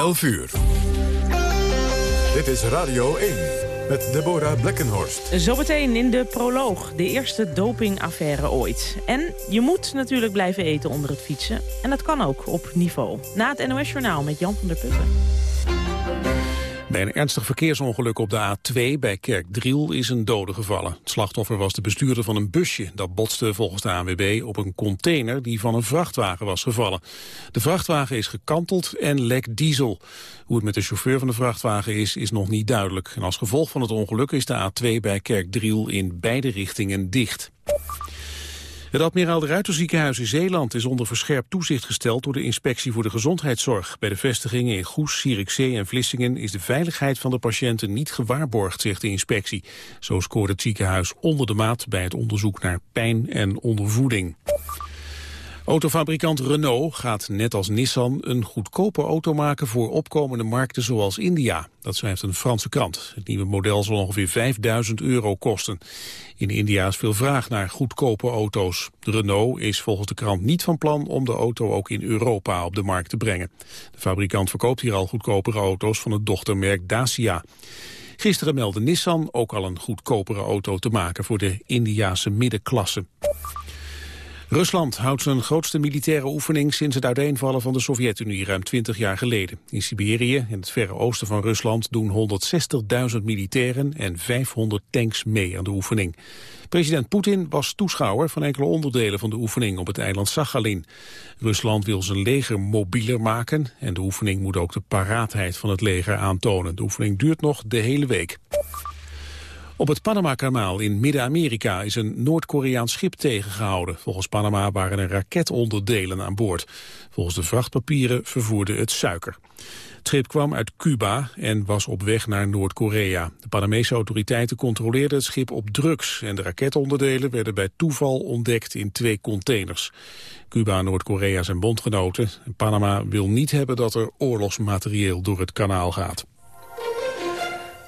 11 uur. Dit is Radio 1 met Deborah Blekkenhorst. Zometeen in de proloog, de eerste dopingaffaire ooit. En je moet natuurlijk blijven eten onder het fietsen. En dat kan ook op niveau. Na het NOS Journaal met Jan van der Putten. Bij een ernstig verkeersongeluk op de A2 bij Kerkdriel is een dode gevallen. Het slachtoffer was de bestuurder van een busje. Dat botste volgens de ANWB op een container die van een vrachtwagen was gevallen. De vrachtwagen is gekanteld en lekt diesel. Hoe het met de chauffeur van de vrachtwagen is, is nog niet duidelijk. En als gevolg van het ongeluk is de A2 bij Kerkdriel in beide richtingen dicht. Het Admiraal de Ruiter ziekenhuis in Zeeland is onder verscherpt toezicht gesteld door de Inspectie voor de Gezondheidszorg. Bij de vestigingen in Goes, Zierikzee en Vlissingen is de veiligheid van de patiënten niet gewaarborgd, zegt de inspectie. Zo scoort het ziekenhuis onder de maat bij het onderzoek naar pijn en ondervoeding. Autofabrikant Renault gaat net als Nissan een goedkope auto maken voor opkomende markten zoals India. Dat schrijft een Franse krant. Het nieuwe model zal ongeveer 5000 euro kosten. In India is veel vraag naar goedkope auto's. Renault is volgens de krant niet van plan om de auto ook in Europa op de markt te brengen. De fabrikant verkoopt hier al goedkopere auto's van het dochtermerk Dacia. Gisteren meldde Nissan ook al een goedkopere auto te maken voor de Indiase middenklasse. Rusland houdt zijn grootste militaire oefening sinds het uiteenvallen van de Sovjet-Unie ruim 20 jaar geleden. In Siberië, in het verre oosten van Rusland, doen 160.000 militairen en 500 tanks mee aan de oefening. President Poetin was toeschouwer van enkele onderdelen van de oefening op het eiland Sachalin. Rusland wil zijn leger mobieler maken en de oefening moet ook de paraatheid van het leger aantonen. De oefening duurt nog de hele week. Op het Panama-kanaal in Midden-Amerika is een Noord-Koreaans schip tegengehouden. Volgens Panama waren er raketonderdelen aan boord. Volgens de vrachtpapieren vervoerde het suiker. Het schip kwam uit Cuba en was op weg naar Noord-Korea. De Panamese autoriteiten controleerden het schip op drugs... en de raketonderdelen werden bij toeval ontdekt in twee containers. Cuba Noord-Korea zijn bondgenoten. Panama wil niet hebben dat er oorlogsmaterieel door het kanaal gaat.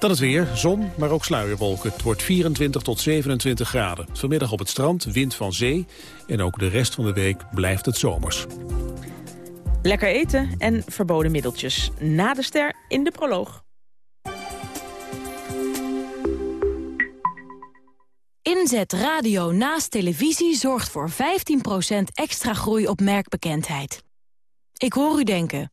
Dan het weer, zon, maar ook sluierwolken. Het wordt 24 tot 27 graden. Vanmiddag op het strand, wind van zee. En ook de rest van de week blijft het zomers. Lekker eten en verboden middeltjes. Na de ster in de proloog. Inzet radio naast televisie zorgt voor 15% extra groei op merkbekendheid. Ik hoor u denken...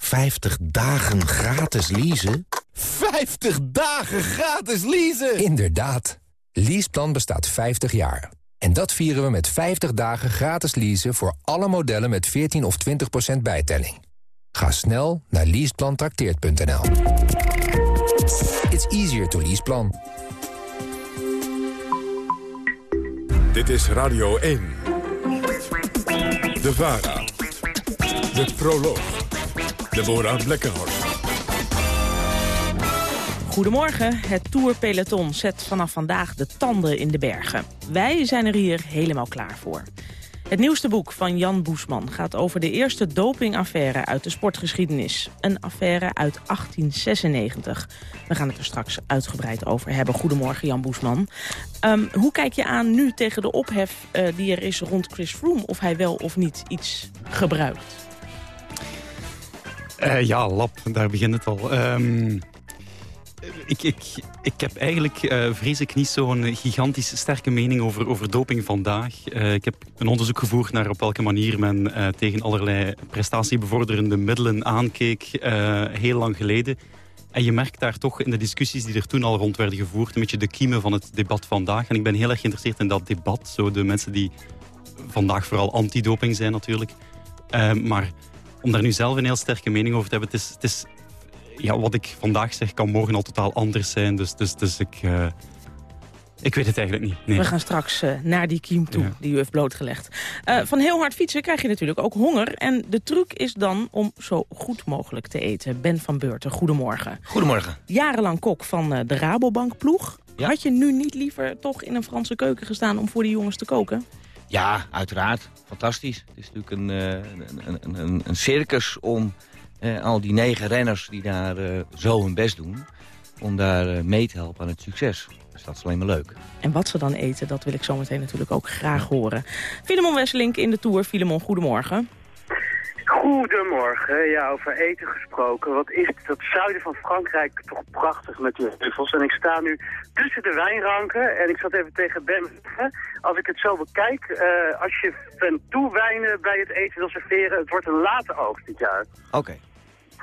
50 dagen gratis leasen? 50 dagen gratis leasen! Inderdaad. Leaseplan bestaat 50 jaar. En dat vieren we met 50 dagen gratis leasen voor alle modellen met 14 of 20% bijtelling. Ga snel naar leaseplantrakteert.nl. It's easier to leaseplan. Dit is Radio 1. De VARA. De Proloog. Deborah Blekkenhorst. Goedemorgen, het Tourpeloton zet vanaf vandaag de tanden in de bergen. Wij zijn er hier helemaal klaar voor. Het nieuwste boek van Jan Boesman gaat over de eerste dopingaffaire uit de sportgeschiedenis. Een affaire uit 1896. We gaan het er straks uitgebreid over hebben. Goedemorgen Jan Boesman. Ehm, hoe kijk je aan nu tegen de ophef uh, die er is rond Chris Froome... of hij wel of niet iets gebruikt? Uh, ja, lab, daar begint het al. Um, ik, ik, ik heb eigenlijk, uh, vrees ik, niet zo'n gigantisch sterke mening over, over doping vandaag. Uh, ik heb een onderzoek gevoerd naar op welke manier men tegen allerlei prestatiebevorderende middelen aankeek, heel lang geleden. En je merkt daar toch in de discussies die er toen al rond werden gevoerd... een beetje de kiemen van het debat vandaag. En ik ben heel erg geïnteresseerd in dat debat. Zo de mensen die vandaag vooral anti-doping zijn natuurlijk. maar om daar nu zelf een heel sterke mening over te hebben. Het is, het is ja, wat ik vandaag zeg kan morgen al totaal anders zijn. Dus, dus, dus ik, uh, Ik weet het eigenlijk niet. Nee. We gaan straks uh, naar die kiem toe Ja. die u heeft blootgelegd. Uh, van heel hard fietsen krijg je natuurlijk ook honger. En de truc is dan om zo goed mogelijk te eten. Ben van Beurten, goedemorgen. Goedemorgen. Jarenlang kok van uh, de Rabobank-ploeg. Ja. Had je nu niet liever toch in een Franse keuken gestaan om voor die jongens te koken? Ja, uiteraard. Fantastisch. Het is natuurlijk een, eh, een, een, een, circus om eh, al die negen renners die daar eh, zo hun best doen... om daar mee te helpen aan het succes. Dus dat is alleen maar leuk. En wat ze dan eten, dat wil ik zometeen natuurlijk ook graag horen. Filemon Wesselink in de Tour. Filemon, goedemorgen. Goedemorgen, ja, over eten gesproken. Wat is het, dat zuiden van Frankrijk toch prachtig met die heuvels. En ik sta nu tussen de wijnranken en ik zat even tegen Ben Als ik het zo bekijk, eh, als je bent toewijnen bij het eten wil serveren, het wordt een late oogst dit jaar. Oké.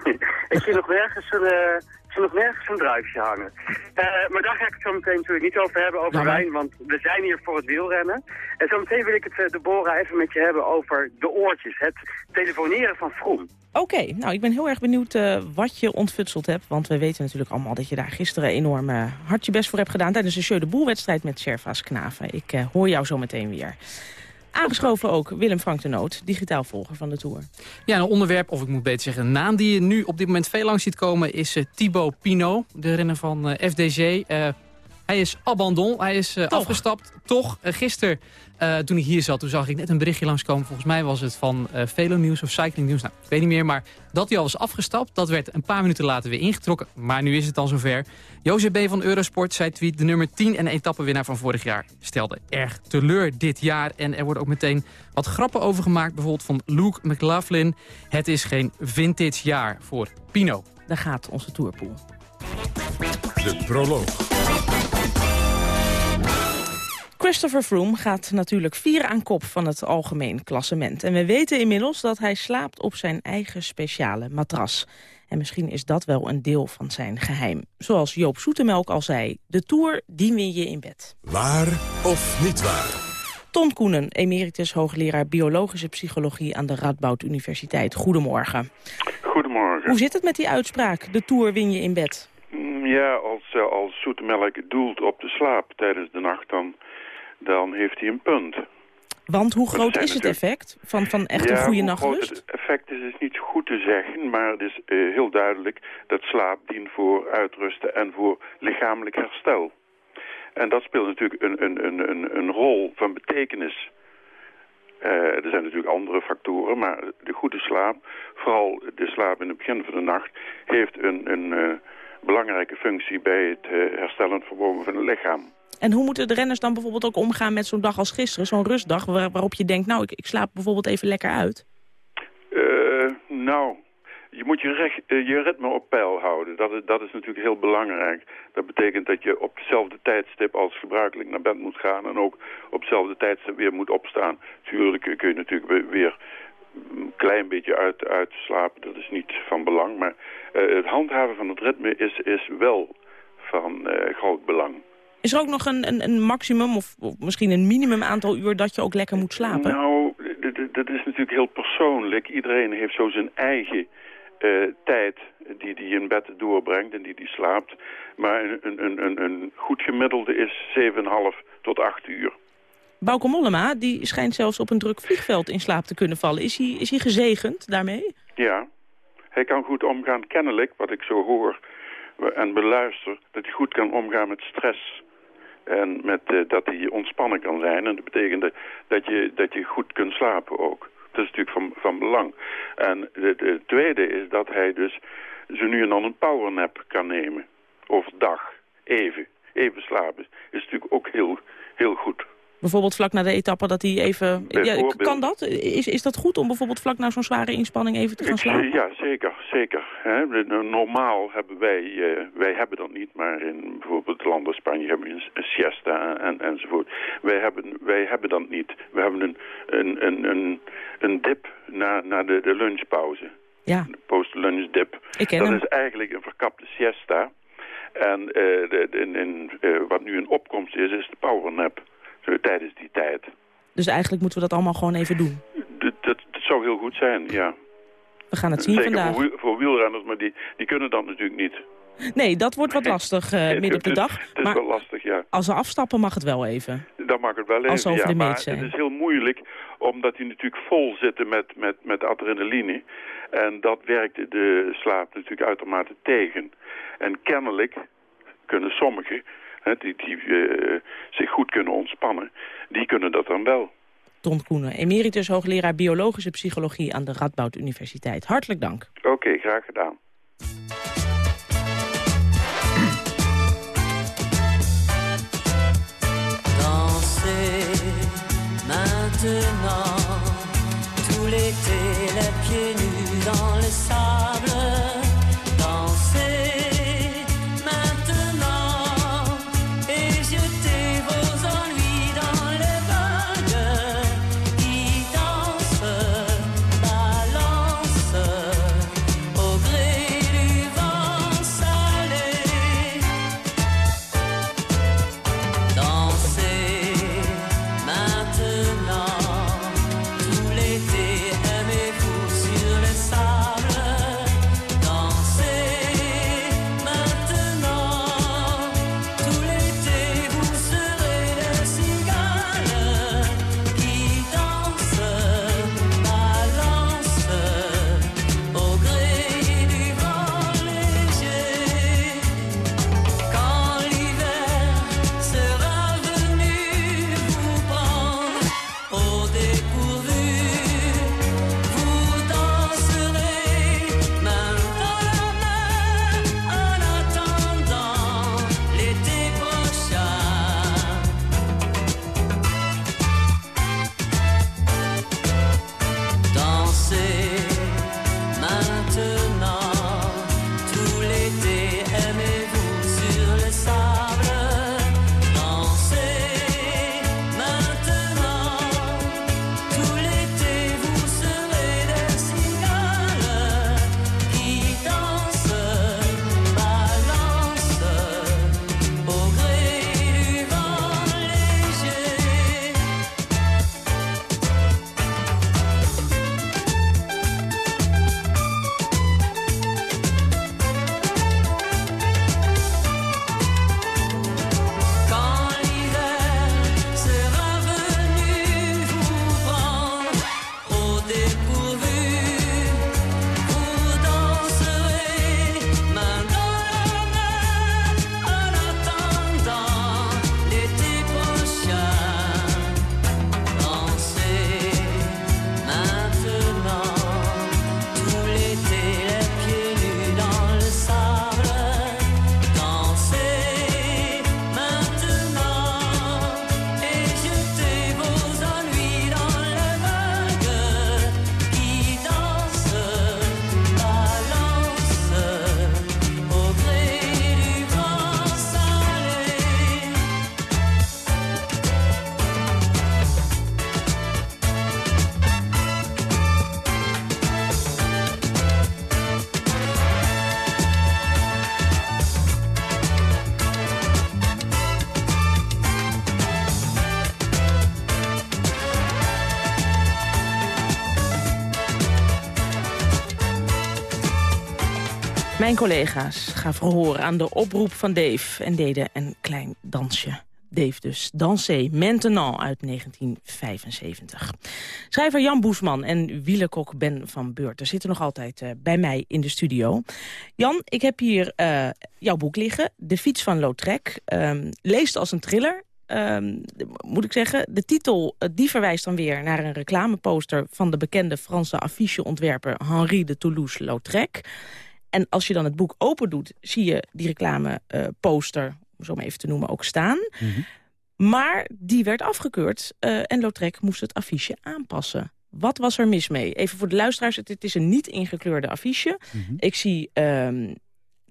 ik zie nog nergens een, eh, nog nergens een druifje hangen. Eh, maar daar ga ik het zo meteen natuurlijk niet over hebben, over Nou, wijn, want we zijn hier voor het wielrennen. En zo meteen wil ik het, eh, Deborah, even met je hebben over de oortjes, het telefoneren van Vroom. Oké, nou ik ben heel erg benieuwd eh, wat je ontfutseld hebt. Want we weten natuurlijk allemaal dat je daar gisteren enorm eh, hard je best voor hebt gedaan... tijdens de Jeu de Boel-wedstrijd met Servaas Knaven. Ik hoor jou zo meteen weer. Aangeschoven ook Willem Frank de Noot, digitaal volger van de Tour. Ja, een onderwerp, of ik moet beter zeggen, een naam die je nu op dit moment veel langs ziet komen... is eh, Thibaut Pinot, de renner van eh, FDG. Hij is abandon, hij is eh, Toch? afgestapt. Toch, eh, gisteren eh, toen ik hier zat, toen zag ik net een berichtje langskomen. Volgens mij was het van eh Velo Nieuws of Cycling Nieuws. Nou, ik weet niet meer, maar dat hij al was afgestapt... dat werd een paar minuten later weer ingetrokken. Maar nu is het dan zover. Jozef B. van Eurosport, zij tweet de nummer 10 en etappenwinnaar van vorig jaar... stelde erg teleur dit jaar. En er wordt ook meteen wat grappen over gemaakt. Bijvoorbeeld van Luke McLaughlin. Het is geen vintage jaar voor Pino. Daar gaat onze Tourpool. De proloog. Christopher Froome gaat natuurlijk vieren aan kop van het algemeen klassement. En we weten inmiddels dat hij slaapt op zijn eigen speciale matras. En misschien is dat wel een deel van zijn geheim. Zoals Joop Zoetemelk al zei, de Tour, die win je in bed. Waar of niet waar? Ton Koenen, emeritus hoogleraar biologische psychologie aan de Radboud Universiteit. Goedemorgen. Goedemorgen. Hoe zit het met die uitspraak, de Tour win je in bed? Mm, Ja, als, eh, als zoete melk doelt op de slaap tijdens de nacht, dan, dan heeft hij een punt. Want hoe groot is het effect van, van echt ja, een goede nachtrust? het effect is, is niet goed te zeggen, maar het is eh, heel duidelijk dat slaap dient voor uitrusten en voor lichamelijk herstel. En dat speelt natuurlijk een, een, een, een, een rol van betekenis. Eh, er zijn natuurlijk andere factoren, maar de goede slaap, vooral de slaap in het begin van de nacht, heeft een, een eh, belangrijke functie bij het herstellend vermogen van het lichaam. En hoe moeten de renners dan bijvoorbeeld ook omgaan met zo'n dag als gisteren? Zo'n rustdag waar- waarop je denkt, nou, ik, ik slaap bijvoorbeeld even lekker uit. Eh, nou, je moet eh, je ritme op peil houden. Dat is, dat is natuurlijk heel belangrijk. Dat betekent dat je op hetzelfde tijdstip als gebruikelijk naar bed moet gaan... en ook op hetzelfde tijdstip weer moet opstaan. Tuurlijk kun je natuurlijk weer- een klein beetje uit, uitslapen. Dat is niet van belang. Maar eh, het handhaven van het ritme is, is wel van groot belang. Is er ook nog een, een, een maximum of, of misschien een minimum aantal uur dat je ook lekker moet slapen? Nou, dat is natuurlijk heel persoonlijk. Iedereen heeft zo zijn eigen eh, tijd die hij in bed doorbrengt en die hij slaapt. Maar een, een, een, een goed gemiddelde is 7,5 tot 8 uur. Bauke Mollema, die schijnt zelfs op een druk vliegveld in slaap te kunnen vallen. Is hij, is hij gezegend daarmee? Ja, hij kan goed omgaan, kennelijk, wat ik zo hoor en beluister, dat hij goed kan omgaan met stress. En met, eh, dat hij ontspannen kan zijn. En dat betekent dat je, dat je goed kunt slapen ook. Dat is natuurlijk van, van belang. En het tweede is dat hij dus zo nu en dan een powernap kan nemen. Overdag. Even. Even slapen. Is natuurlijk ook heel, heel goed. Bijvoorbeeld vlak na de etappe dat hij even... Ja, kan dat? Is, is dat goed om bijvoorbeeld vlak na zo'n zware inspanning even te gaan slapen? Ja, zeker, zeker. Hè. Normaal hebben wij, eh, wij hebben dat niet, maar in bijvoorbeeld het land als Spanje hebben we een, een siesta en, enzovoort. Wij hebben, wij hebben dat niet. We hebben een, een, een, een, een dip na, na de, de lunchpauze. Ja, De post-lunch dip. ik ken Dat hem. is eigenlijk een verkapte siesta. En eh, de, de- en, eh, wat nu een opkomst is, is de powernap. Tijdens die tijd. Dus eigenlijk moeten we dat allemaal gewoon even doen. Dat, dat, dat zou heel goed zijn, ja. We gaan het zien Zeker vandaag. voor, wiel- voor wielrenners, maar die, die kunnen dat natuurlijk niet. Nee, dat wordt wat lastig uh, midden op de dag. Het is maar wel lastig, ja. Als ze afstappen mag het wel even. Dan mag het wel even, als ze over ja. De zijn. het is heel moeilijk, omdat die natuurlijk vol zitten met, met, met adrenaline. En dat werkt de slaap natuurlijk uitermate tegen. En kennelijk kunnen sommigen, hè, die, die uh, zich goed kunnen ontspannen, die kunnen dat dan wel. Ton Koenen, emeritus hoogleraar biologische psychologie aan de Radboud Universiteit. Hartelijk dank. Oké, okay, graag gedaan. Mijn collega's gaven gehoor aan de oproep van Dave en deden een klein dansje. Dave dus. Dansé Maintenant uit 1975. Schrijver Jan Boesman en wielenkok Ben van Beurten zitten nog altijd eh, bij mij in de studio. Jan, ik heb hier eh, jouw boek liggen, De fiets van Lautrec. Ehm, leest als een thriller. Ehm, moet ik zeggen, de titel eh, die verwijst dan weer naar een reclameposter... van de bekende Franse afficheontwerper Henri de Toulouse-Lautrec. En als je dan het boek open doet, zie je die reclameposter, om zo maar even te noemen, ook staan. Maar die werd afgekeurd eh, en Lautrec moest het affiche aanpassen. Wat was er mis mee? Even voor de luisteraars, het, het is een niet ingekleurde affiche. Ik zie ehm,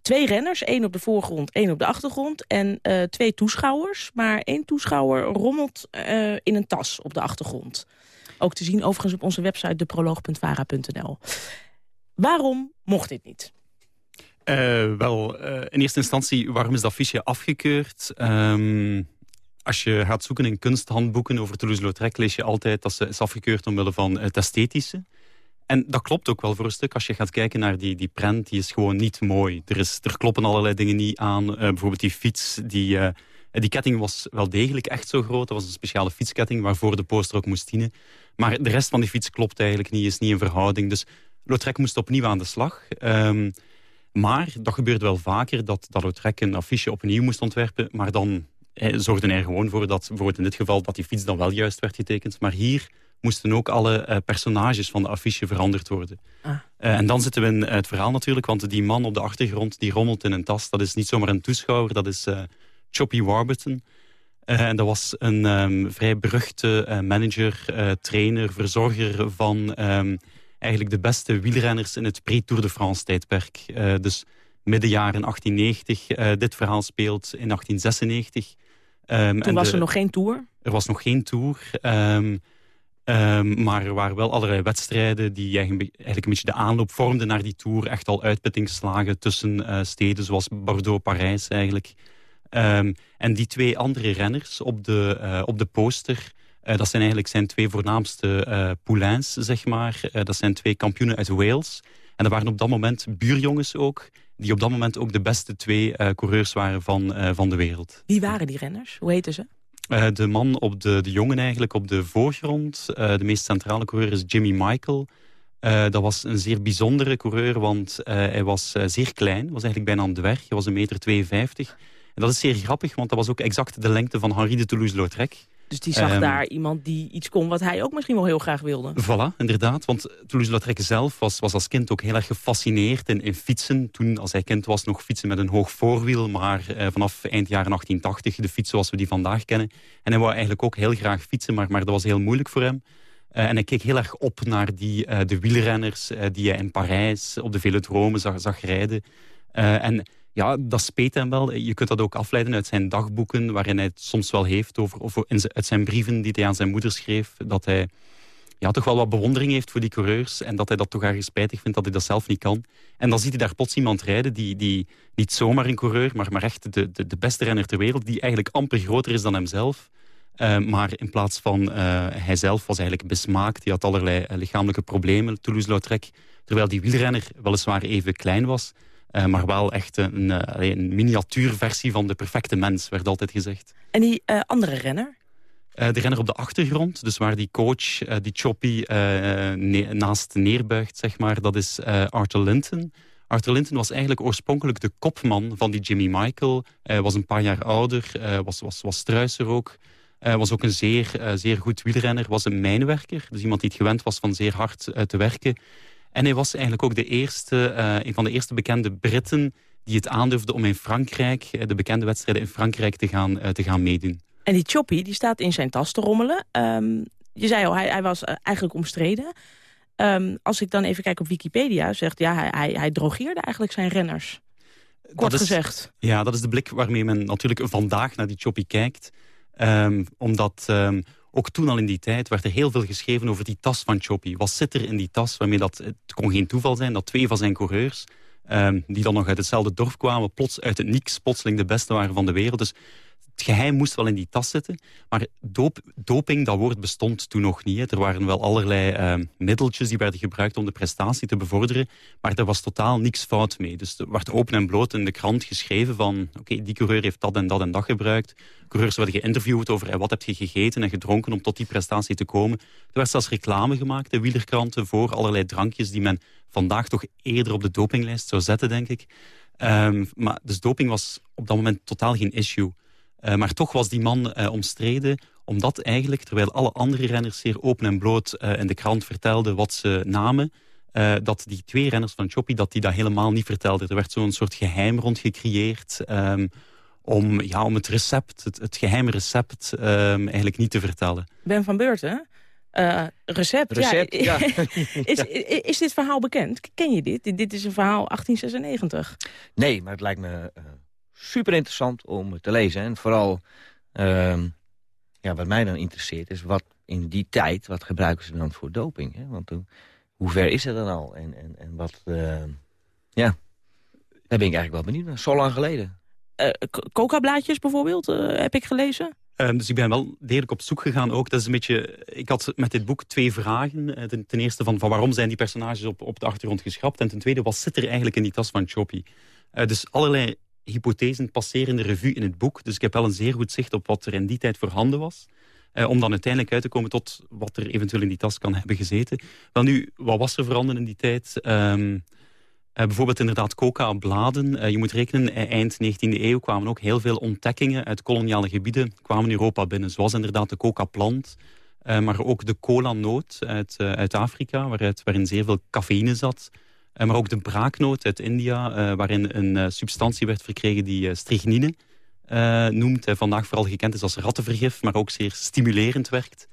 twee renners, één op de voorgrond, één op de achtergrond... en eh, twee toeschouwers, maar één toeschouwer rommelt eh, in een tas op de achtergrond. Ook te zien overigens op onze website deproloog.vara.nl. Waarom mocht dit niet? Eh, wel, eh, in eerste instantie, waarom is dat affiche afgekeurd? Ehm, als je gaat zoeken in kunsthandboeken over Toulouse-Lautrec... lees je altijd dat ze is afgekeurd omwille van het esthetische. En dat klopt ook wel voor een stuk. Als je gaat kijken naar die, die prent, die is gewoon niet mooi. Er, is, er kloppen allerlei dingen niet aan. Eh, bijvoorbeeld die fiets, die, die ketting was wel degelijk echt zo groot. Dat was een speciale fietsketting waarvoor de poster ook moest dienen. Maar de rest van die fiets klopt eigenlijk niet, is niet in verhouding. Dus Lautrec moest opnieuw aan de slag. Ehm, maar dat gebeurde wel vaker, dat, dat Lautrec een affiche opnieuw moest ontwerpen. Maar dan eh, zorgde hij er gewoon voor dat, bijvoorbeeld in dit geval, dat die fiets dan wel juist werd getekend. Maar hier moesten ook alle eh, personages van de affiche veranderd worden. Ah. Eh, en dan zitten we in het verhaal natuurlijk, want die man op de achtergrond die rommelt in een tas. Dat is niet zomaar een toeschouwer, dat is eh, Choppy Warburton. Eh, en dat was een ehm, vrij beruchte eh, manager, eh, trainer, verzorger van ehm, eigenlijk de beste wielrenners in het pre-Tour de France tijdperk. Eh, dus midden jaren 1890. eh, dit verhaal speelt in 1896. Ehm, Toen en was de- er nog geen tour. er was nog geen Tour. ehm, ehm, maar er waren wel allerlei wedstrijden die eigenlijk eigenlijk een beetje de aanloop vormden naar die Tour. Echt al uitputtingsslagen tussen eh, steden zoals Bordeaux, Parijs eigenlijk. En die twee andere renners op de, op de poster... eh, dat zijn eigenlijk zijn twee voornaamste eh poulains, zeg maar. Eh, dat zijn twee kampioenen uit Wales. En dat waren op dat moment buurjongens ook... die op dat moment ook de beste twee coureurs waren van, van de wereld. Wie waren die renners? Hoe heten ze? De man op de, de jongen eigenlijk op de voorgrond. de meest centrale coureur is Jimmy Michael. Dat was een zeer bijzondere coureur, want hij was zeer klein. was eigenlijk bijna een dwerg. Hij was een meter 52. En dat is zeer grappig, want dat was ook exact de lengte van Henri de Toulouse-Lautrec. Dus die zag Ehm, daar iemand die iets kon wat hij ook misschien wel heel graag wilde. Voilà, inderdaad. Want Toulouse-Lautrec zelf was, was als kind ook heel erg gefascineerd in, in fietsen. Toen, als hij kind was, nog fietsen met een hoog voorwiel. Maar eh, vanaf eind jaren 1880 de fiets zoals we die vandaag kennen. En hij wou eigenlijk ook heel graag fietsen, maar, maar dat was heel moeilijk voor hem. Eh, en hij keek heel erg op naar die, eh, de wielrenners die hij in Parijs op de velodromen zag, zag rijden. En ja, dat speet hem wel. Je kunt dat ook afleiden uit zijn dagboeken, waarin hij het soms wel heeft over, of uit zijn brieven die hij aan zijn moeder schreef, dat hij ja, toch wel wat bewondering heeft voor die coureurs en dat hij dat toch ergens spijtig vindt dat hij dat zelf niet kan. En dan ziet hij daar plots iemand rijden die, die niet zomaar een coureur, maar, maar echt de, de, de beste renner ter wereld, die eigenlijk amper groter is dan hemzelf. Eh, maar in plaats van uh, hij zelf was eigenlijk besmaakt. Die had allerlei uh, lichamelijke problemen, Toulouse-Lautrec. Terwijl die wielrenner weliswaar even klein was. Uh, maar wel echt een, een miniatuurversie van de perfecte mens, werd altijd gezegd. En die uh, andere renner? De renner op de achtergrond, dus waar die coach, die Choppy, ne naast neerbuigt, zeg maar, dat is Arthur Linton. Arthur Linton was eigenlijk oorspronkelijk de kopman van die Jimmy Michael. Hij was een paar jaar ouder, was, was, was struiser ook. Uh, was ook een zeer, zeer goed wielrenner, was een mijnwerker. Dus iemand die het gewend was van zeer hard te werken. En hij was eigenlijk ook de eerste, een van de eerste bekende Britten... die het aandurfde om in Frankrijk, de bekende wedstrijden in Frankrijk, te gaan, te gaan meedoen. En die Choppy, die staat in zijn tas te rommelen. Um, je zei al, hij, hij was eigenlijk omstreden. Um, als ik dan even kijk op Wikipedia, zegt ja, hij, hij, hij drogeerde eigenlijk zijn renners. Kort gezegd. Ja, dat is de blik waarmee men natuurlijk vandaag naar die Choppy kijkt. Um, omdat ook toen al in die tijd werd er heel veel geschreven over die tas van Choppy. Wat zit er in die tas waarmee dat... Het kon geen toeval zijn dat twee van zijn coureurs... Um, die dan nog uit hetzelfde dorp kwamen... plots uit het niks plotseling de beste waren van de wereld. Dus het geheim moest wel in die tas zitten. Maar doping, dat woord bestond toen nog niet. Er waren wel allerlei uh, middeltjes die werden gebruikt om de prestatie te bevorderen. Maar er was totaal niks fout mee. Dus er werd open en bloot in de krant geschreven van... oké, die coureur heeft dat en dat en dat gebruikt. Coureurs werden geïnterviewd over hey, wat heb je gegeten en gedronken om tot die prestatie te komen. Er werd zelfs reclame gemaakt in wielerkranten voor allerlei drankjes... die men vandaag toch eerder op de dopinglijst zou zetten, denk ik. Um, maar dus doping was op dat moment totaal geen issue... Uh, maar toch was die man uh, omstreden, omdat eigenlijk, terwijl alle andere renners zeer open en bloot uh, in de krant vertelden wat ze namen, dat die twee renners van Choppy dat die dat helemaal niet vertelden. Er werd zo'n soort geheim rond gecreëerd um, om, ja, om het recept, het, het geheime recept, um, eigenlijk niet te vertellen. Ben van Beurten, recept. Recept, ja. ja. is, is, is dit verhaal bekend? Ken je dit? Dit is een verhaal 1896. Nee, maar het lijkt me super interessant om te lezen. En vooral, uh, ja, wat mij dan interesseert, is wat in die tijd, wat gebruiken ze dan voor doping? Hè? Want hoe, hoe ver is het dan al? En, en, en wat, uh, ja, daar ben ik eigenlijk wel benieuwd naar. Zo lang geleden. Uh, Coca-blaadjes bijvoorbeeld, uh, heb ik gelezen. Ehm, dus ik ben wel degelijk op zoek gegaan ook. Dat is een beetje, ik had met dit boek twee vragen. Eh, ten, ten eerste van, van waarom zijn die personages op, op de achtergrond geschrapt? En ten tweede, wat zit er eigenlijk in die tas van Choppy? Eh, dus allerlei hypothesen passeren de revue in het boek. Dus ik heb wel een zeer goed zicht op wat er in die tijd voorhanden was. Eh, om dan uiteindelijk uit te komen tot wat er eventueel in die tas kan hebben gezeten. Wel nu, wat was er veranderd in die tijd? Ehm, eh, bijvoorbeeld inderdaad coca-bladen. Uh, je moet rekenen, eh, eind 19e eeuw kwamen ook heel veel ontdekkingen uit koloniale gebieden kwamen Europa binnen. Zoals inderdaad de coca-plant, maar ook de cola-noot uit, uit Afrika, waarin zeer veel cafeïne zat. Maar ook de braaknoot uit India, waarin een substantie werd verkregen die strychnine noemt. vandaag vooral gekend is als rattenvergif, maar ook zeer stimulerend werkt.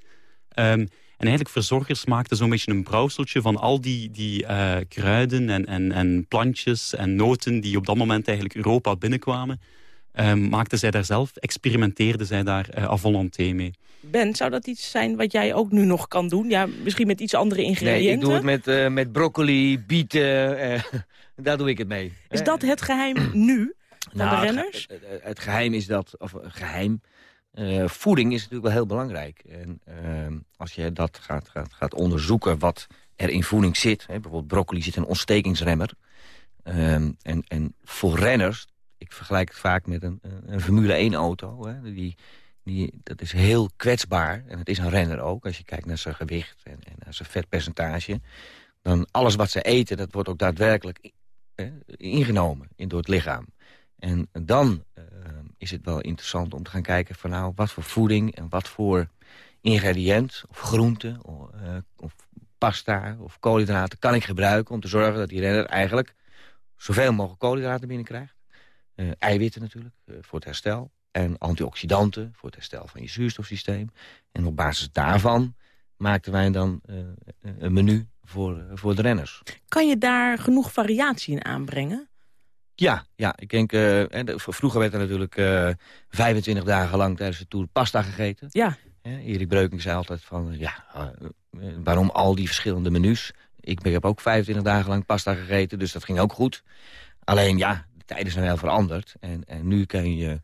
Um, en eigenlijk verzorgers maakten zo'n beetje een brouwseltje van al die, die kruiden en, en, en plantjes en noten die op dat moment eigenlijk Europa binnenkwamen. Uh, maakten zij daar zelf, experimenteerden zij daar uh, à volonté mee. Ben, zou dat iets zijn wat jij ook nu nog kan doen? Ja, misschien met iets andere ingrediënten? Nee, ik doe het met, uh, met broccoli, bieten, daar doe ik het mee. Is dat het geheim nu van nou, de renners? Het, het, geheim is dat, of geheim, uh, voeding is natuurlijk wel heel belangrijk. En uh, als je dat gaat, gaat, gaat onderzoeken wat er in voeding zit... Hè, bijvoorbeeld broccoli zit een ontstekingsremmer. Uh, en, en voor renners, ik vergelijk het vaak met een, een Formule 1-auto... Die, die, dat is heel kwetsbaar. En het is een renner ook, als je kijkt naar zijn gewicht en, en naar zijn vetpercentage. Dan alles wat ze eten, dat wordt ook daadwerkelijk ingenomen in, door het lichaam. En dan uh, is het wel interessant om te gaan kijken van nou, wat voor voeding en wat voor ingrediënt of groente of, uh, of pasta of koolhydraten kan ik gebruiken om te zorgen dat die renner eigenlijk zoveel mogelijk koolhydraten binnenkrijgt. Uh, eiwitten natuurlijk, voor het herstel. En antioxidanten voor het herstel van je zuurstofsysteem. En op basis daarvan maakten wij dan een menu voor, voor de renners. Kan je daar genoeg variatie in aanbrengen? Ja, ja ik denk, uh, vroeger werd er natuurlijk uh, eh, 25 dagen lang tijdens de Tour pasta gegeten. Ja. Erik Breuking zei altijd van, ja, waarom al die verschillende menus? Ik heb ook 25 dagen lang pasta gegeten, dus dat ging ook goed. Alleen ja, de tijden zijn wel veranderd. En, en nu kun je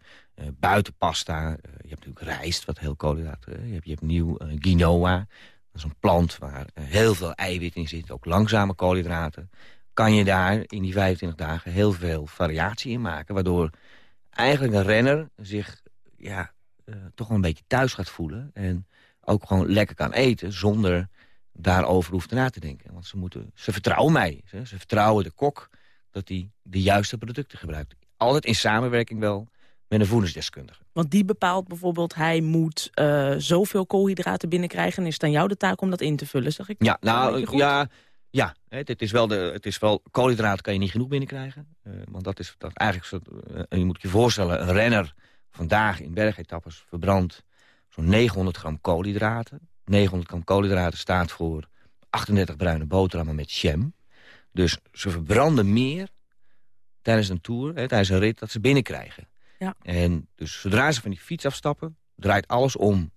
buiten pasta, je hebt natuurlijk rijst, wat heel koolhydraten. je hebt, nieuw quinoa, dat is een plant waar heel veel eiwit in zit, ook langzame koolhydraten kan je daar in die 25 dagen heel veel variatie in maken. Waardoor eigenlijk een renner zich ja, toch wel een beetje thuis gaat voelen. En ook gewoon lekker kan eten zonder daarover hoeft na te denken. Want ze, moeten, ze vertrouwen mij. Ze, ze vertrouwen de kok dat hij de juiste producten gebruikt. Altijd in samenwerking wel met een voedingsdeskundige. Want die bepaalt bijvoorbeeld, hij moet uh, zoveel koolhydraten binnenkrijgen... en is het aan jou de taak om dat in te vullen, zeg ik? Ja, nou, ja, ja, het, is wel de, het is wel, koolhydraten kan je niet genoeg binnenkrijgen. Uh, want dat is dat eigenlijk, zo, uh, je moet je voorstellen, een renner vandaag in bergetappes verbrandt zo'n 900 gram koolhydraten. 900 gram koolhydraten staat voor 38 bruine boterhammen met jam. Dus ze verbranden meer tijdens een tour, hè, tijdens een rit, dat ze binnenkrijgen. Ja. En dus zodra ze van die fiets afstappen, draait alles om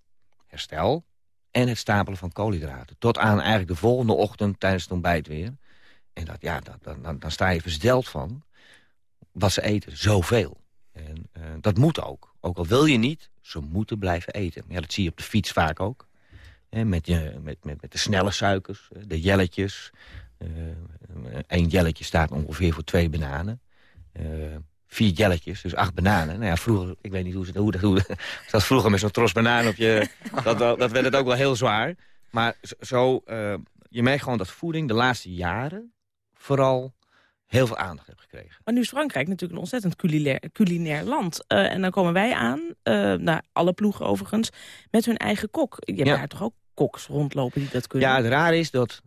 herstel, en het stapelen van koolhydraten. Tot aan eigenlijk de volgende ochtend tijdens het ontbijt weer. En dat, ja, dat, dan, dan sta je versteld van wat ze eten. Zoveel. En uh, dat moet ook. Ook al wil je niet, ze moeten blijven eten. Ja, dat zie je op de fiets vaak ook. met, je, met, met, met de snelle suikers, de jelletjes. Eén uh, jelletje staat ongeveer voor twee bananen. Uh, vier jelletjes, dus acht bananen. Nou ja, vroeger, ik weet niet hoe ze hoe, hoe, dat vroeger met zo'n tros banaan op je... dat, dat werd het ook wel heel zwaar. Maar zo, uh, je merkt gewoon dat voeding de laatste jaren vooral heel veel aandacht heeft gekregen. Maar nu is Frankrijk natuurlijk een ontzettend culinair, culinair land. Uh, en dan komen wij aan, uh, nou, alle ploegen overigens, met hun eigen kok. Je hebt ja. daar toch ook koks rondlopen die dat kunnen? Ja, het raar is dat...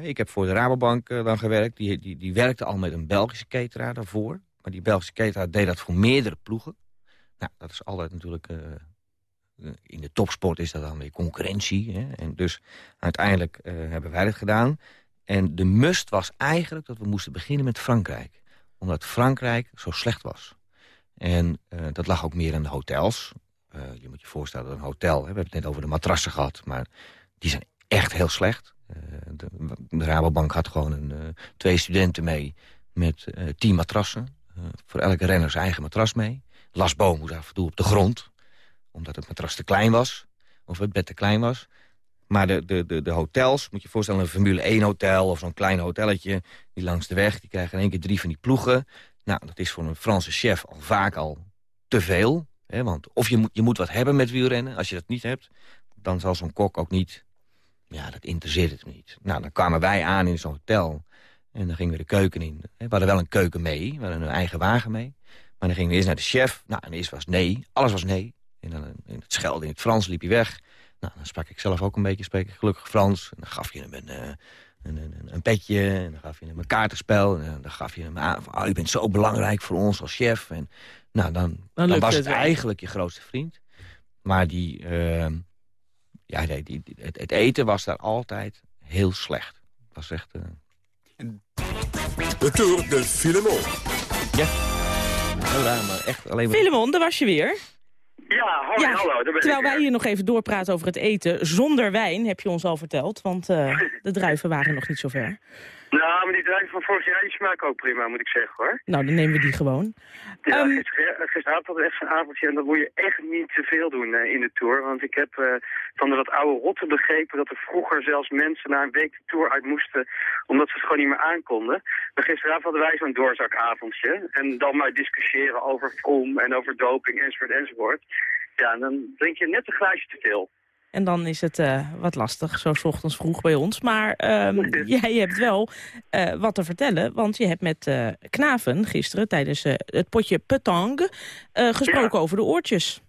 Ik heb voor de Rabobank dan gewerkt. Die, die, die werkte al met een Belgische cateraar daarvoor. Maar die Belgische cateraar deed dat voor meerdere ploegen. Nou, dat is altijd natuurlijk... Uh, in de topsport is dat dan weer concurrentie. Hè? En dus uiteindelijk hebben wij dat gedaan. En de must was eigenlijk dat we moesten beginnen met Frankrijk. Omdat Frankrijk zo slecht was. En dat lag ook meer aan de hotels. je moet je voorstellen dat een hotel... Hè, we hebben het net over de matrassen gehad... maar die zijn echt heel slecht. Eh, de, Rabobank had gewoon een, uh, twee studenten mee met uh, tien matrassen. voor elke renner zijn eigen matras mee. Las Boom af en toe op de grond. Omdat het matras te klein was. Of het bed te klein was. Maar de, de, de, de hotels, moet je je voorstellen, een Formule 1 hotel... of zo'n klein hotelletje, die langs de weg... die krijgen in één keer drie van die ploegen. Nou, dat is voor een Franse chef al vaak al te veel. Hè, want of je moet, je moet wat hebben met wielrennen. Als je dat niet hebt, dan zal zo'n kok ook niet... Ja, dat interesseert het me niet. Nou, dan kwamen wij aan in zo'n hotel. En dan gingen we de keuken in. We hadden wel een keuken mee, we hadden een eigen wagen mee. Maar dan gingen we eerst naar de chef. Nou, en eerst was nee, alles was nee. En dan in het schelden, in het Frans liep hij weg. Nou, dan sprak ik zelf ook een beetje, spreek ik gelukkig Frans. En dan gaf je hem een, eh, een, een, een petje, en dan gaf je hem een kaartenspel. En dan gaf je hem aan van, oh, je bent zo belangrijk voor ons als chef. En nou, dan, dan, was het eigenlijk je grootste vriend. Maar die, ehm, ja, nee, die, die- het, het eten was daar altijd heel slecht. Het was echt... eh, De Tour de Filemon. ja, echt alleen maar... Filemon, daar was je weer. Ja, hoi, Ja, hallo, daar ben Terwijl ik wij hier nog even doorpraten over het eten. Zonder wijn, heb je ons al verteld. Want eh, de druiven waren nog niet zo ver. Nou, maar die druiven van vorig jaar die smaken ook prima, moet ik zeggen hoor. Nou, dan nemen we die gewoon. Ja, Ehm, gister, gisteravond hadden we echt zo'n avondje en dat moet je echt niet te veel doen eh, in de Tour. Want ik heb eh, van de wat oude rotten begrepen dat er vroeger zelfs mensen na een week de Tour uit moesten omdat ze het gewoon niet meer aankonden. Maar gisteravond hadden wij zo'n doorzakavondje en dan maar discussiëren over Vroom en over doping enzovoort enzovoort. Ja, en dan drink je net een glaasje te veel. En dan is het eh, wat lastig, zo 's ochtends vroeg bij ons. Maar ehm, jij hebt wel eh, wat te vertellen. Want je hebt met eh, Knaven gisteren tijdens het potje Petang gesproken over de oortjes.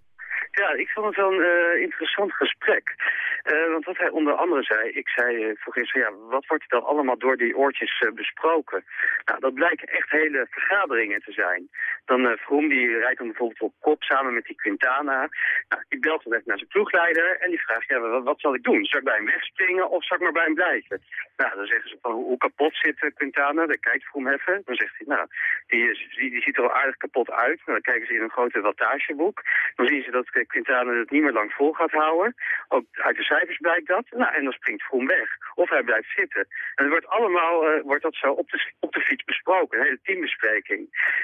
Ja, ik vond het wel een eh, interessant gesprek. Eh, want wat hij onder andere zei, ik zei uh, vroeg ja, wat wordt er dan allemaal door die oortjes besproken? Nou, dat blijken echt hele vergaderingen te zijn. Dan uh, Vroom, die rijdt dan bijvoorbeeld op kop samen met die Quintana. Nou, die belt even naar zijn ploegleider en die vraagt, ja, wat, wat zal ik doen? Zal ik bij hem wegspringen of zal ik maar bij hem blijven? Nou, dan zeggen ze van, hoe, kapot zit Quintana? Dan kijkt Vroom even. Dan zegt hij, nou, die, die, die ziet er wel aardig kapot uit. Nou, dan kijken ze in een grote wattageboek. Dan zien ze dat Quintana het niet meer lang vol gaat houden. Ook uit de cijfers blijkt dat. Nou, en dan springt Vroom weg. Of hij blijft zitten. En het wordt allemaal eh, wordt dat zo op de, op de fiets besproken. Een hele teambespreking.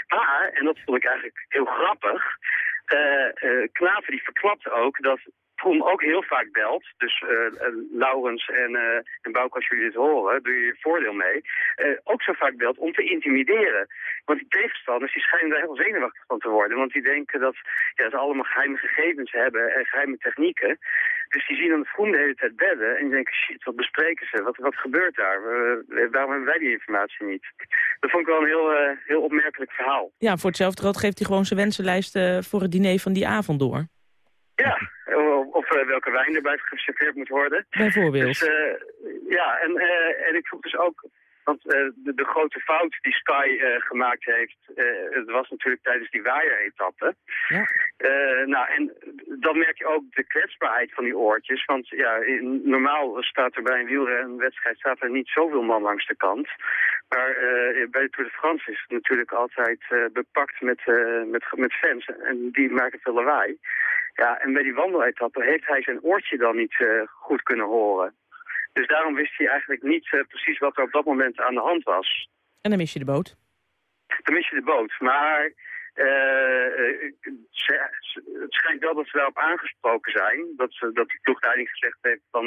Maar, en dat vond ik eigenlijk heel grappig... eh, Knaven die verklapt ook dat Vroom ook heel vaak belt. Dus eh eh, Laurens en, eh en Bouke, als jullie dit horen, doe je je voordeel mee. ook zo vaak belt om te intimideren. Want die tegenstanders die schijnen daar heel zenuwachtig van te worden. Want die denken dat ja, ze allemaal geheime gegevens hebben en geheime technieken. Dus die zien dan Vroom de hele tijd bellen en die denken, shit, wat bespreken ze? Wat, wat gebeurt daar? Waarom hebben wij die informatie niet? Dat vond ik wel een heel, heel opmerkelijk verhaal. Ja, voor hetzelfde geld geeft hij gewoon zijn wensenlijst voor het diner van die avond door. Ja, of, eh, welke wijn erbij geserveerd moet worden. Bijvoorbeeld. Dus, eh, ja, en, eh, en ik vroeg dus ook, want eh, de, de grote fout die Sky eh, gemaakt heeft, eh, het was natuurlijk tijdens die waaieretappe. Ja. Nou, en dan merk je ook de kwetsbaarheid van die oortjes. Want ja, in- normaal staat er bij een wielrenwedstrijd staat er niet zoveel man langs de kant. Maar bij de Tour de France is het natuurlijk altijd bepakt met, met, met fans. En die maken veel lawaai. Ja, en bij die wandeletappe heeft hij zijn oortje dan niet goed kunnen horen. Dus daarom wist hij eigenlijk niet eh, precies wat er op dat moment aan de hand was. En dan mis je de boot. Dan mis je de boot. Maar eh, eh, ze- ze- het schijnt wel dat ze daarop aangesproken zijn. Dat, ze, dat de ploegleiding gezegd heeft van...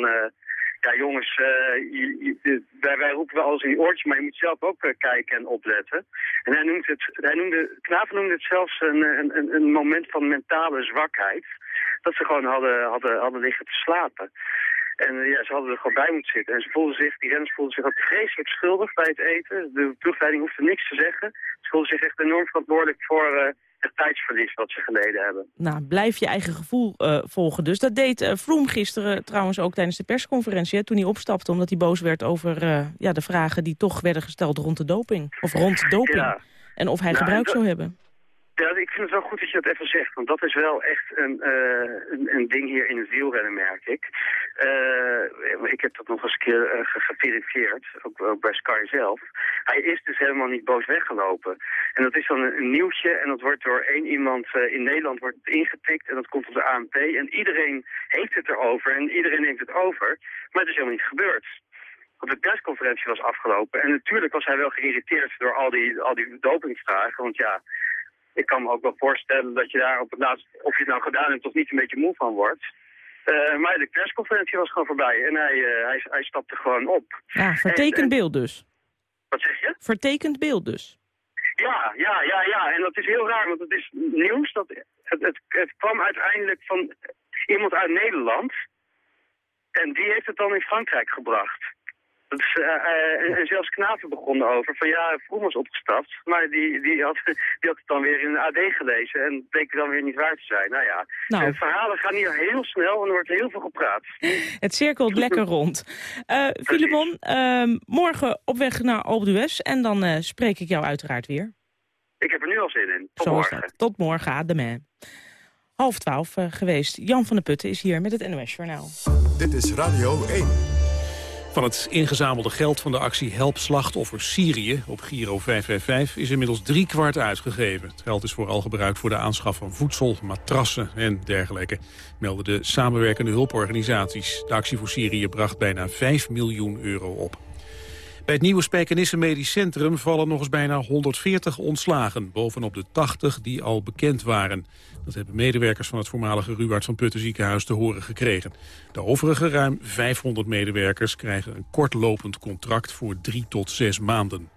ja jongens, je- je- wij, wij roepen wel alles in je oortje, maar je moet zelf ook kijken en opletten. En hij noemde het, hij noemde, Knaven noemde het zelfs een, een, een- een moment van mentale zwakheid. Dat ze gewoon hadden, hadden, hadden liggen te slapen. En eh, ja, ze hadden er gewoon bij moeten zitten. En ze voelden zich, die renners voelden zich ook vreselijk schuldig bij het eten. De ploegleiding hoefde niks te zeggen. Ze voelden zich echt enorm verantwoordelijk voor eh, het tijdsverlies wat ze geleden hebben. Nou, blijf je eigen gevoel eh, volgen dus. Dat deed eh Vroom gisteren trouwens ook tijdens de persconferentie... Hè, toen hij opstapte omdat hij boos werd over ja, de vragen... die toch werden gesteld rond de doping. Of rond doping. Ja. En of hij Nou, gebruik zou hebben. Ja, ik vind het wel goed dat je dat even zegt, want dat is wel echt een, eh, een, een ding hier in het wielrennen, merk ik. Eh, ik heb dat nog eens een keer ge- geverifieerd, ook, ook bij Sky zelf. Hij is dus helemaal niet boos weggelopen. En dat is dan een, een nieuwtje en dat wordt door één iemand in Nederland wordt ingetikt en dat komt op de ANP. En iedereen heeft het erover en iedereen neemt het over, maar het is helemaal niet gebeurd. Want de persconferentie was afgelopen en natuurlijk was hij wel geïrriteerd door al die, al die dopingvragen, want ja... ik kan me ook wel voorstellen dat je daar op het laatst, of je het nou gedaan hebt of niet, een beetje moe van wordt. Eh, maar de persconferentie was gewoon voorbij en hij, eh, hij, hij stapte gewoon op. Ja, vertekend En- en- beeld dus. Wat zeg je? Vertekend beeld dus. Ja, ja, ja, ja. En dat is heel raar, want het is nieuws. Dat, het, het, het kwam uiteindelijk van iemand uit Nederland. En die heeft het dan in Frankrijk gebracht. En, en zelfs Knaven begon erover. Van ja, Vroom was opgestapt. Maar die, die, had, die had het dan weer in de AD gelezen. En bleek dan weer niet waar te zijn. Nou ja, Nou. de verhalen gaan hier heel snel en er wordt heel veel gepraat. Het cirkelt lekker rond. Eh Filemon, ehm, morgen op weg naar Alpe en dan eh, spreek ik jou uiteraard weer. Ik heb er nu al zin in. Tot Zo is morgen. dat. Tot morgen, demain. Half twaalf eh, geweest. Jan van der Putten is hier met het NOS Journaal. Dit is Radio 1. Van het ingezamelde geld van de actie Help Slachtoffers Syrië op Giro 555 is inmiddels drie kwart uitgegeven. Het geld is vooral gebruikt voor de aanschaf van voedsel, matrassen en dergelijke, melden de samenwerkende hulporganisaties. De actie voor Syrië bracht bijna 5 miljoen euro op. Bij het nieuwe Spijkenisse Medisch Centrum vallen nog eens bijna 140 ontslagen, bovenop de 80 die al bekend waren. Dat hebben medewerkers van het voormalige Ruwaard van Putten ziekenhuis te horen gekregen. De overige ruim 500 medewerkers krijgen een kortlopend contract voor drie tot zes maanden.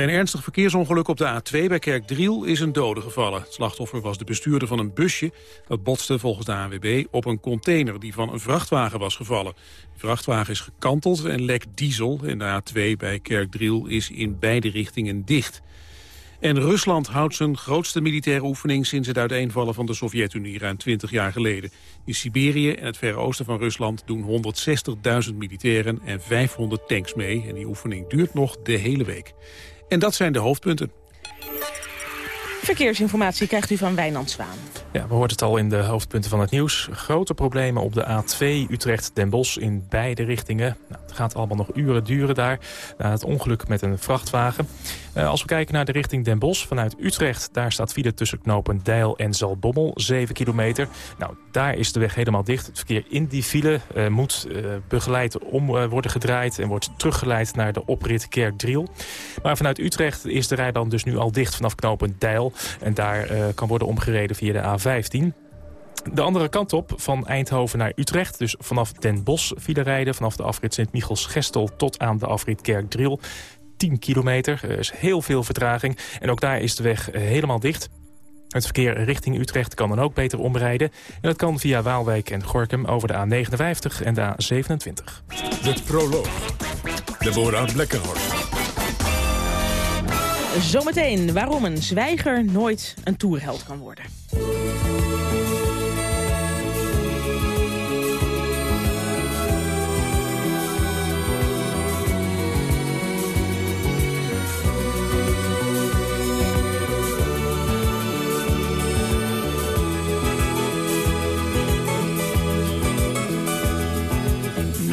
Bij een ernstig verkeersongeluk op de A2 bij Kerkdriel is een dode gevallen. Het slachtoffer was de bestuurder van een busje. Dat botste volgens de ANWB op een container die van een vrachtwagen was gevallen. De vrachtwagen is gekanteld en lekt diesel. En de A2 bij Kerkdriel is in beide richtingen dicht. En Rusland houdt zijn grootste militaire oefening sinds het uiteenvallen van de Sovjet-Unie ruim 20 jaar geleden. In Siberië en het verre oosten van Rusland doen 160.000 militairen en 500 tanks mee. En die oefening duurt nog de hele week. En dat zijn de hoofdpunten. Verkeersinformatie krijgt u van Wijnand Zwaan. Ja, we hoorden het al in de hoofdpunten van het nieuws. Grote problemen op de A2 Utrecht-Den Bosch in beide richtingen. Nou, het gaat allemaal nog uren duren daar. Na het ongeluk met een vrachtwagen. Eh, als we kijken naar de richting Den Bosch vanuit Utrecht... daar staat file tussen knopen Deil en Zalbommel, 7 kilometer. Nou, daar is de weg helemaal dicht. Het verkeer in die file eh, moet eh, begeleid om worden gedraaid... en wordt teruggeleid naar de oprit Kerkdriel. Maar vanuit Utrecht is de rijbaan dus nu al dicht vanaf knopen Deil. En daar kan worden omgereden via de A15. De andere kant op, van Eindhoven naar Utrecht. Dus vanaf Den Bosch file rijden. Vanaf de afrit Sint-Michels-Gestel tot aan de afrit Kerkdriel. 10 kilometer. Er is heel veel vertraging. En ook daar is de weg eh, helemaal dicht. Het verkeer richting Utrecht kan dan ook beter omrijden. En dat kan via Waalwijk en Gorkum over de A59 en de A27. De proloog. Deborah Blekkenhorst. Zometeen waarom een zwijger nooit een toerheld kan worden.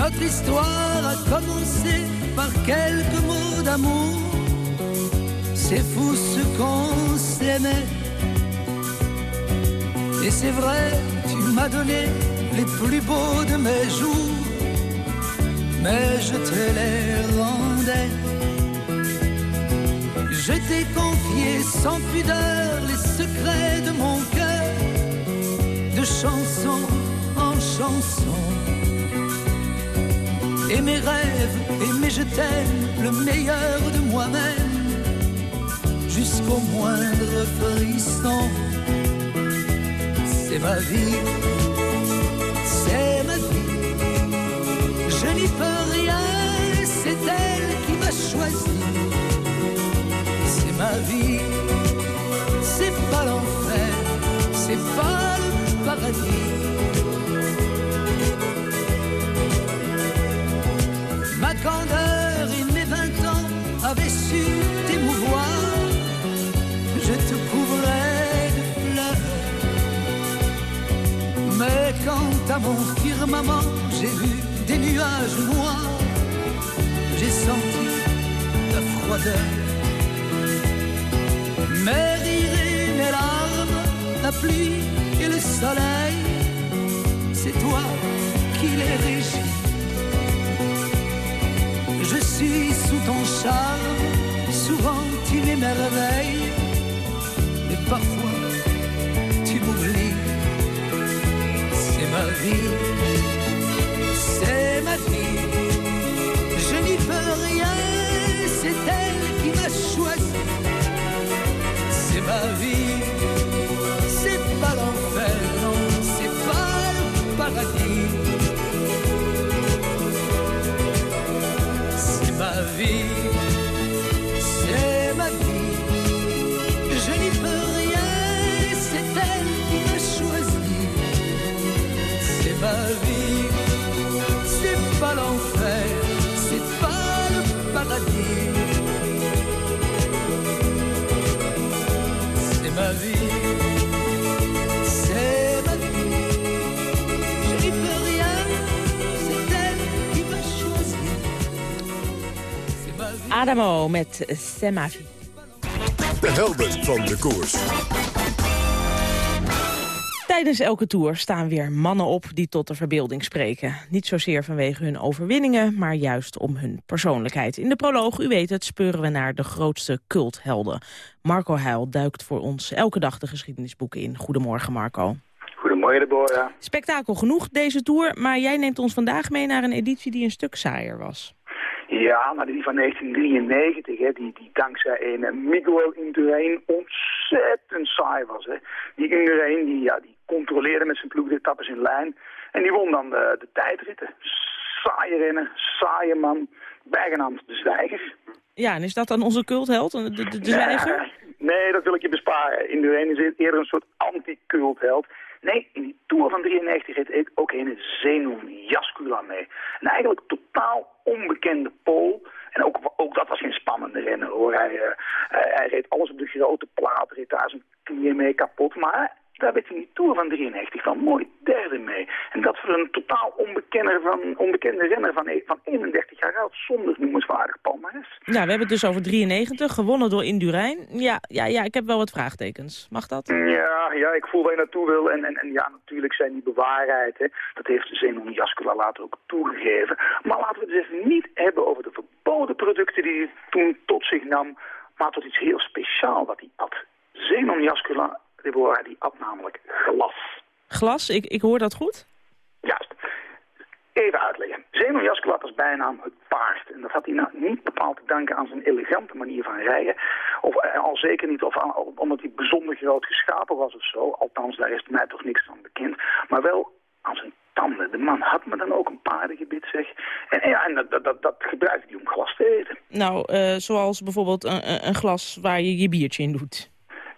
Notre histoire a commencé par quelques mots d'amour. C'est fou ce qu'on s'aimait. Et c'est vrai, tu m'as donné les plus beaux de mes jours. Mais je te les rendais. Je t'ai confié sans pudeur les secrets de mon cœur. De chanson en chanson et mes rêves, et mes je t'aime, le meilleur de moi-même, jusqu'au moindre frisson. C'est ma vie, c'est ma vie, je n'y peux rien, c'est elle qui m'a choisi. C'est ma vie, joie, j'ai senti la froideur. Mes rires mes larmes, la pluie et le soleil, c'est toi qui les régis. Je suis sous ton charme, souvent tu m'émerveilles, mais parfois tu m'oublies. C'est ma vie. Adamo met Semavi. De helden van de koers. Tijdens elke tour staan weer mannen op die tot de verbeelding spreken. Niet zozeer vanwege hun overwinningen, maar juist om hun persoonlijkheid. In de proloog, u weet het, speuren we naar de grootste culthelden. Marco Heil duikt voor ons elke dag de geschiedenisboeken in. Goedemorgen Marco. Goedemorgen, Deborah. Spektakel genoeg deze tour, maar jij neemt ons vandaag mee naar een editie die een stuk saaier was. Ja, maar die van 1993, hè, die, die dankzij een Miguel Indurain ontzettend saai was. Hè. Die Indurain, die, ja, die controleerde met zijn ploeg de etappes in lijn. En die won dan de, de tijdritten. Saaie rennen, saaie man, bijgenaamd de zwijger. Ja, en is dat dan onze cultheld, de, de, de zwijger? Nee, dat wil ik je besparen. Indurain is eerder een soort anti-cultheld. Nee, in die Tour van 93 reed ik ook een Zenon Jaskula mee. Een eigenlijk totaal onbekende Pool. En ook, ook dat was geen spannende renner hoor. Hij, eh, hij reed alles op de grote plaat, reed daar zijn knieën mee kapot. Maar daar werd in die Tour van 93 van mooi derde mee. En dat voor een totaal onbekende, van, onbekende renner van, e- van 31 jaar oud, zonder noemenswaardig palmares. Ja, we hebben het dus over 93, gewonnen door Indurain. Ja, ja, ja, ik heb wel wat vraagtekens. Mag dat? Ja, ja, ik voel waar je naartoe wil. En, en, en ja, natuurlijk zijn die bewaarheid. Hè. Dat heeft Zenon Jaskula later ook toegegeven. Maar laten we het dus even niet hebben over de verboden producten die hij toen tot zich nam. Maar tot iets heel speciaals wat hij at. Zenon Jaskula, Deborah, die at namelijk glas. Glas, ik, ik hoor dat goed? Juist. Even uitleggen. Zenon Jaskula had als bijnaam het paard. En dat had hij nou niet bepaald te danken aan zijn elegante manier van rijden. Of eh, al zeker niet of aan, omdat hij bijzonder groot geschapen was of zo. Althans, daar is mij toch niks van bekend. Maar wel aan zijn tanden. De man had me dan ook een paardengebit, zeg. En, ja, en dat, dat, dat, gebruikte hij om glas te eten. Nou, eh, zoals bijvoorbeeld een- een glas waar je je biertje in doet.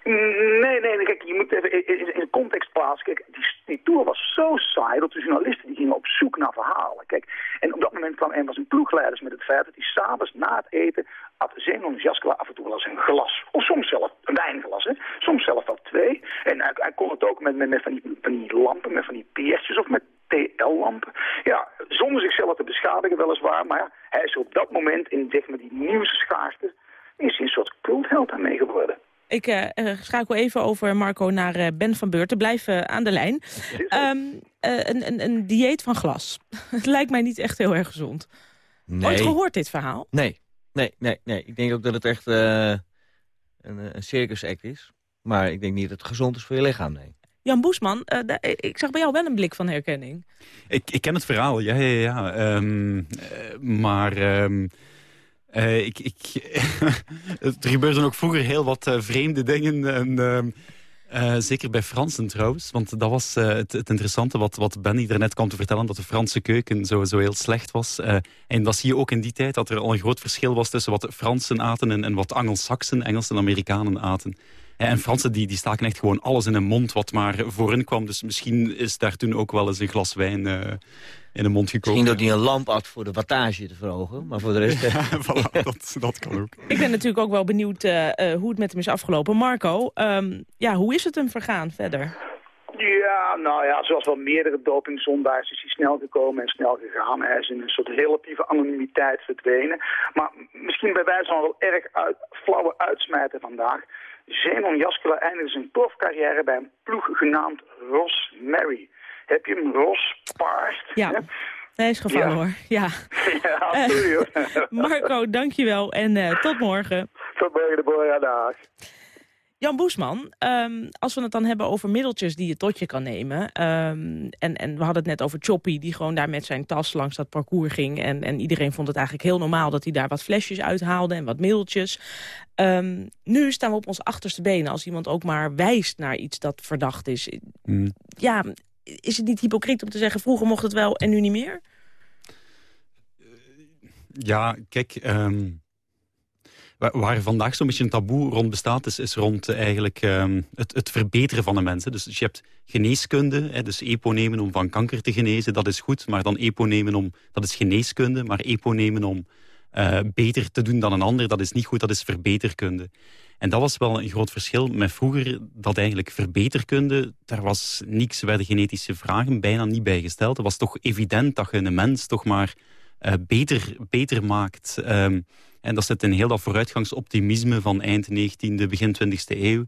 Nee, nee, nee, kijk, je moet even in, context plaatsen. Kijk, die, tour was zo saai dat de journalisten die gingen op zoek naar verhalen. Kijk, en op dat moment kwam een van zijn ploegleiders met het feit dat hij s'avonds na het eten at Zenon Jaskela af en toe wel eens een glas. Of soms zelf een wijnglas, hè. Soms zelf wel twee. En hij, kon het ook met, met, van, die, lampen, met van die peertjes of met TL-lampen. Ja, zonder zichzelf te beschadigen weliswaar, maar hij is op dat moment in zeg maar, die nieuwste schaarste is een soort cultheld daarmee geworden. Ik eh, eh, schakel even over, Marco, naar eh, Ben van Beurten. Blijf aan de lijn. Ehm, eh, een, een, een dieet van glas. Het lijkt mij niet echt heel erg gezond. Ooit gehoord dit verhaal? Nee, nee, nee, nee. Ik denk ook dat het echt eh, een, een circus act is. Maar ik denk niet dat het gezond is voor je lichaam, nee. Jan Boesman, eh, ik zag bij jou wel een blik van herkenning. Ik, ik ken het verhaal, ja, ja, ja. Ehm, eh, maar ehm, eh, ik, ik, er gebeurden ook vroeger heel wat eh, vreemde dingen. En, ehm, eh, zeker bij Fransen trouwens. Want dat was het, het interessante wat, wat Benny daarnet kwam te vertellen. Dat de Franse keuken zo, heel slecht was. En dat zie je ook in die tijd. Dat er al een groot verschil was tussen wat Fransen aten en, en wat Angelsaksen, Engelsen en Amerikanen aten. Eh, En Fransen die, die staken echt gewoon alles in hun mond wat maar voor hun kwam. Dus misschien is daar toen ook wel eens een glas wijn eh, in de mond gekomen. Misschien dat hij een lamp had voor de wattage te verhogen. Maar voor de rest... Ja, voilà, dat, dat kan ook. Ik ben natuurlijk ook wel benieuwd eh, eh, hoe het met hem is afgelopen. Marco, ehm, ja, hoe is het hem vergaan verder? Ja, nou ja, zoals wel meerdere dopingzondaars is hij snel gekomen en snel gegaan. Hij is in een soort relatieve anonimiteit verdwenen. Maar misschien bij wijze van wel erg uit, flauwe uitsmijten vandaag. Zenon Jaskula eindigde zijn profcarrière bij een ploeg genaamd Ross Mary. Heb je hem Ross Paard? Ja, hij is gevallen Ja. hoor. Ja. Ja, hoor. Marco, dankjewel en eh, tot morgen. Tot morgen, de boy, dag. Jan Boesman, ehm, als we het dan hebben over middeltjes die je tot je kan nemen... ehm, en, en we hadden het net over Choppy, die gewoon daar met zijn tas langs dat parcours ging... en, en iedereen vond het eigenlijk heel normaal dat hij daar wat flesjes uithaalde en wat middeltjes. Ehm, nu staan we op ons achterste benen als iemand ook maar wijst naar iets dat verdacht is. Mm. Ja, is het niet hypocriet om te zeggen... vroeger mocht het wel en nu niet meer? Ja, kijk, waar vandaag zo'n beetje een taboe rond bestaat, is, is rond eigenlijk ehm, het, het verbeteren van de mensen. Dus je hebt geneeskunde, hè, dus EPO nemen om van kanker te genezen, dat is goed. Maar dan EPO nemen om, dat is geneeskunde, maar EPO nemen om eh, beter te doen dan een ander, dat is niet goed, dat is verbeterkunde. En dat was wel een groot verschil met vroeger, dat eigenlijk verbeterkunde, daar was niks, werden genetische vragen bijna niet bij gesteld. Het was toch evident dat je een mens toch maar eh, beter, beter maakt. Ehm, en dat zit in heel dat vooruitgangsoptimisme van eind 19e, begin 20e eeuw.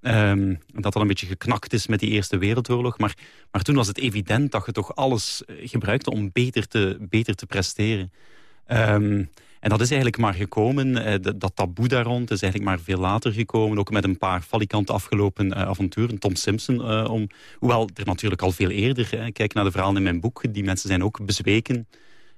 Ehm, dat dat een beetje geknakt is met die Eerste Wereldoorlog. Maar, maar toen was het evident dat je toch alles eh, gebruikte om beter te, beter te presteren. Ehm, en dat is eigenlijk maar gekomen, eh, dat, taboe daar rond is eigenlijk maar veel later gekomen. Ook met een paar falikant afgelopen eh, avonturen. Tom Simpson, om, hoewel er natuurlijk al veel eerder, kijk naar de verhalen in mijn boek, die mensen zijn ook bezweken.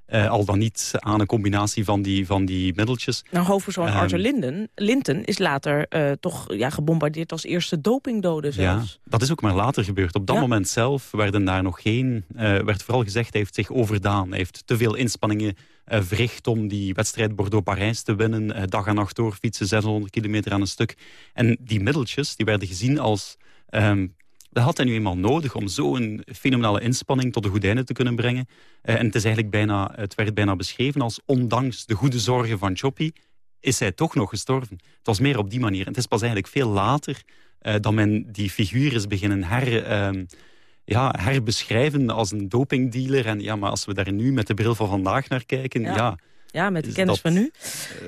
Eh, al dan niet aan een combinatie van die, van die middeltjes. Nou, hoofdpersoon Ehm, Arthur Linden, Linton is later eh, toch ja, gebombardeerd als eerste dopingdode zelfs. Ja, dat is ook maar later gebeurd. Op dat Ja. moment zelf werden daar nog geen... eh, werd vooral gezegd, hij heeft zich overdaan. Hij heeft te veel inspanningen verricht om die wedstrijd Bordeaux-Parijs te winnen. dag en nacht doorfietsen, 600 kilometer aan een stuk. En die middeltjes, die werden gezien als... ehm, dat had hij nu eenmaal nodig om zo'n fenomenale inspanning tot een goed einde te kunnen brengen. Eh, en het, is eigenlijk bijna, het werd bijna beschreven als ondanks de goede zorgen van Choppy is hij toch nog gestorven. Het was meer op die manier. En het is pas eigenlijk veel later eh, dat men die figuur is beginnen her, ehm, ja, herbeschrijven als een dopingdealer. En ja, maar als we daar nu met de bril van vandaag naar kijken, Ja. ja... Ja, met de is kennis dat, van nu.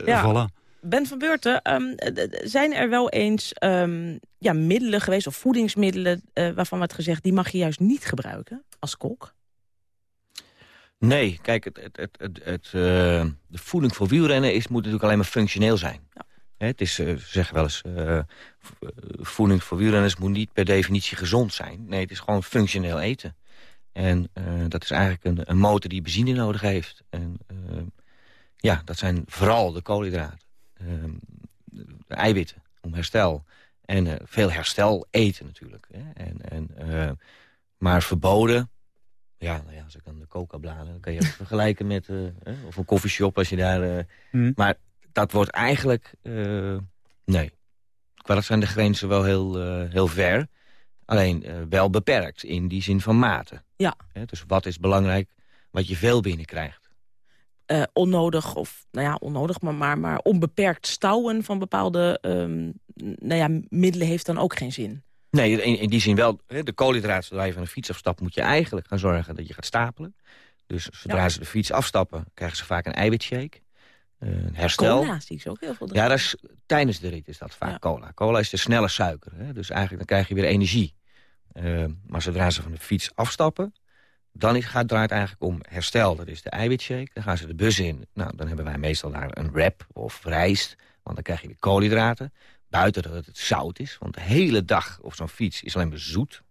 eh, Ja. voilà. Ben van Beurten, ehm, eh, zijn er wel eens ehm, ja, middelen geweest, of voedingsmiddelen... eh, waarvan werd gezegd, die mag je juist niet gebruiken als kok? Nee, kijk, het, het, het, het, eh, de voeding voor wielrennen is, moet natuurlijk alleen maar functioneel zijn. Hè, het is, eh, ze zeggen wel eens, voeding voor wielrenners moet niet per definitie gezond zijn. Nee, het is gewoon functioneel eten. En dat is eigenlijk een, een motor die benzine nodig heeft. En ja, dat zijn vooral de koolhydraten. Eh, de eiwitten om herstel. En eh, veel herstel eten natuurlijk. Hè. En, en, eh, maar verboden, ja, nou ja, als ik aan de coca-bladen... dan kan je het vergelijken met... eh, of een koffieshop als je daar... Hmm. Maar dat wordt eigenlijk... nee. Qua dat zijn de grenzen wel heel, heel ver. Alleen wel beperkt in die zin van mate. Ja. Dus wat is belangrijk wat je veel binnenkrijgt. Eh, onnodig, of nou ja, onnodig, maar, maar, maar onbeperkt stouwen van bepaalde ehm, nou ja, middelen heeft dan ook geen zin. Nee, in, in die zin wel. De koolhydraten, zodra je van de fiets afstapt... moet je eigenlijk gaan zorgen dat je gaat stapelen. Dus zodra Ja. ze de fiets afstappen... krijgen ze vaak een eiwitshake. eh, Een herstel. Cola zie ik ze ook heel veel drinken. Ja, dat is, tijdens de rit is dat vaak cola. Cola is de snelle suiker. Hè? Dus eigenlijk dan krijg je weer energie. Eh, maar zodra ze van de fiets afstappen... dan gaat, draait het eigenlijk om herstel. Dat is de eiwitshake. Dan gaan ze de bus in. Nou, dan hebben wij meestal daar een wrap of rijst. Want dan krijg je weer koolhydraten. Buiten dat het zout is. Want de hele dag op zo'n fiets is alleen maar zoet.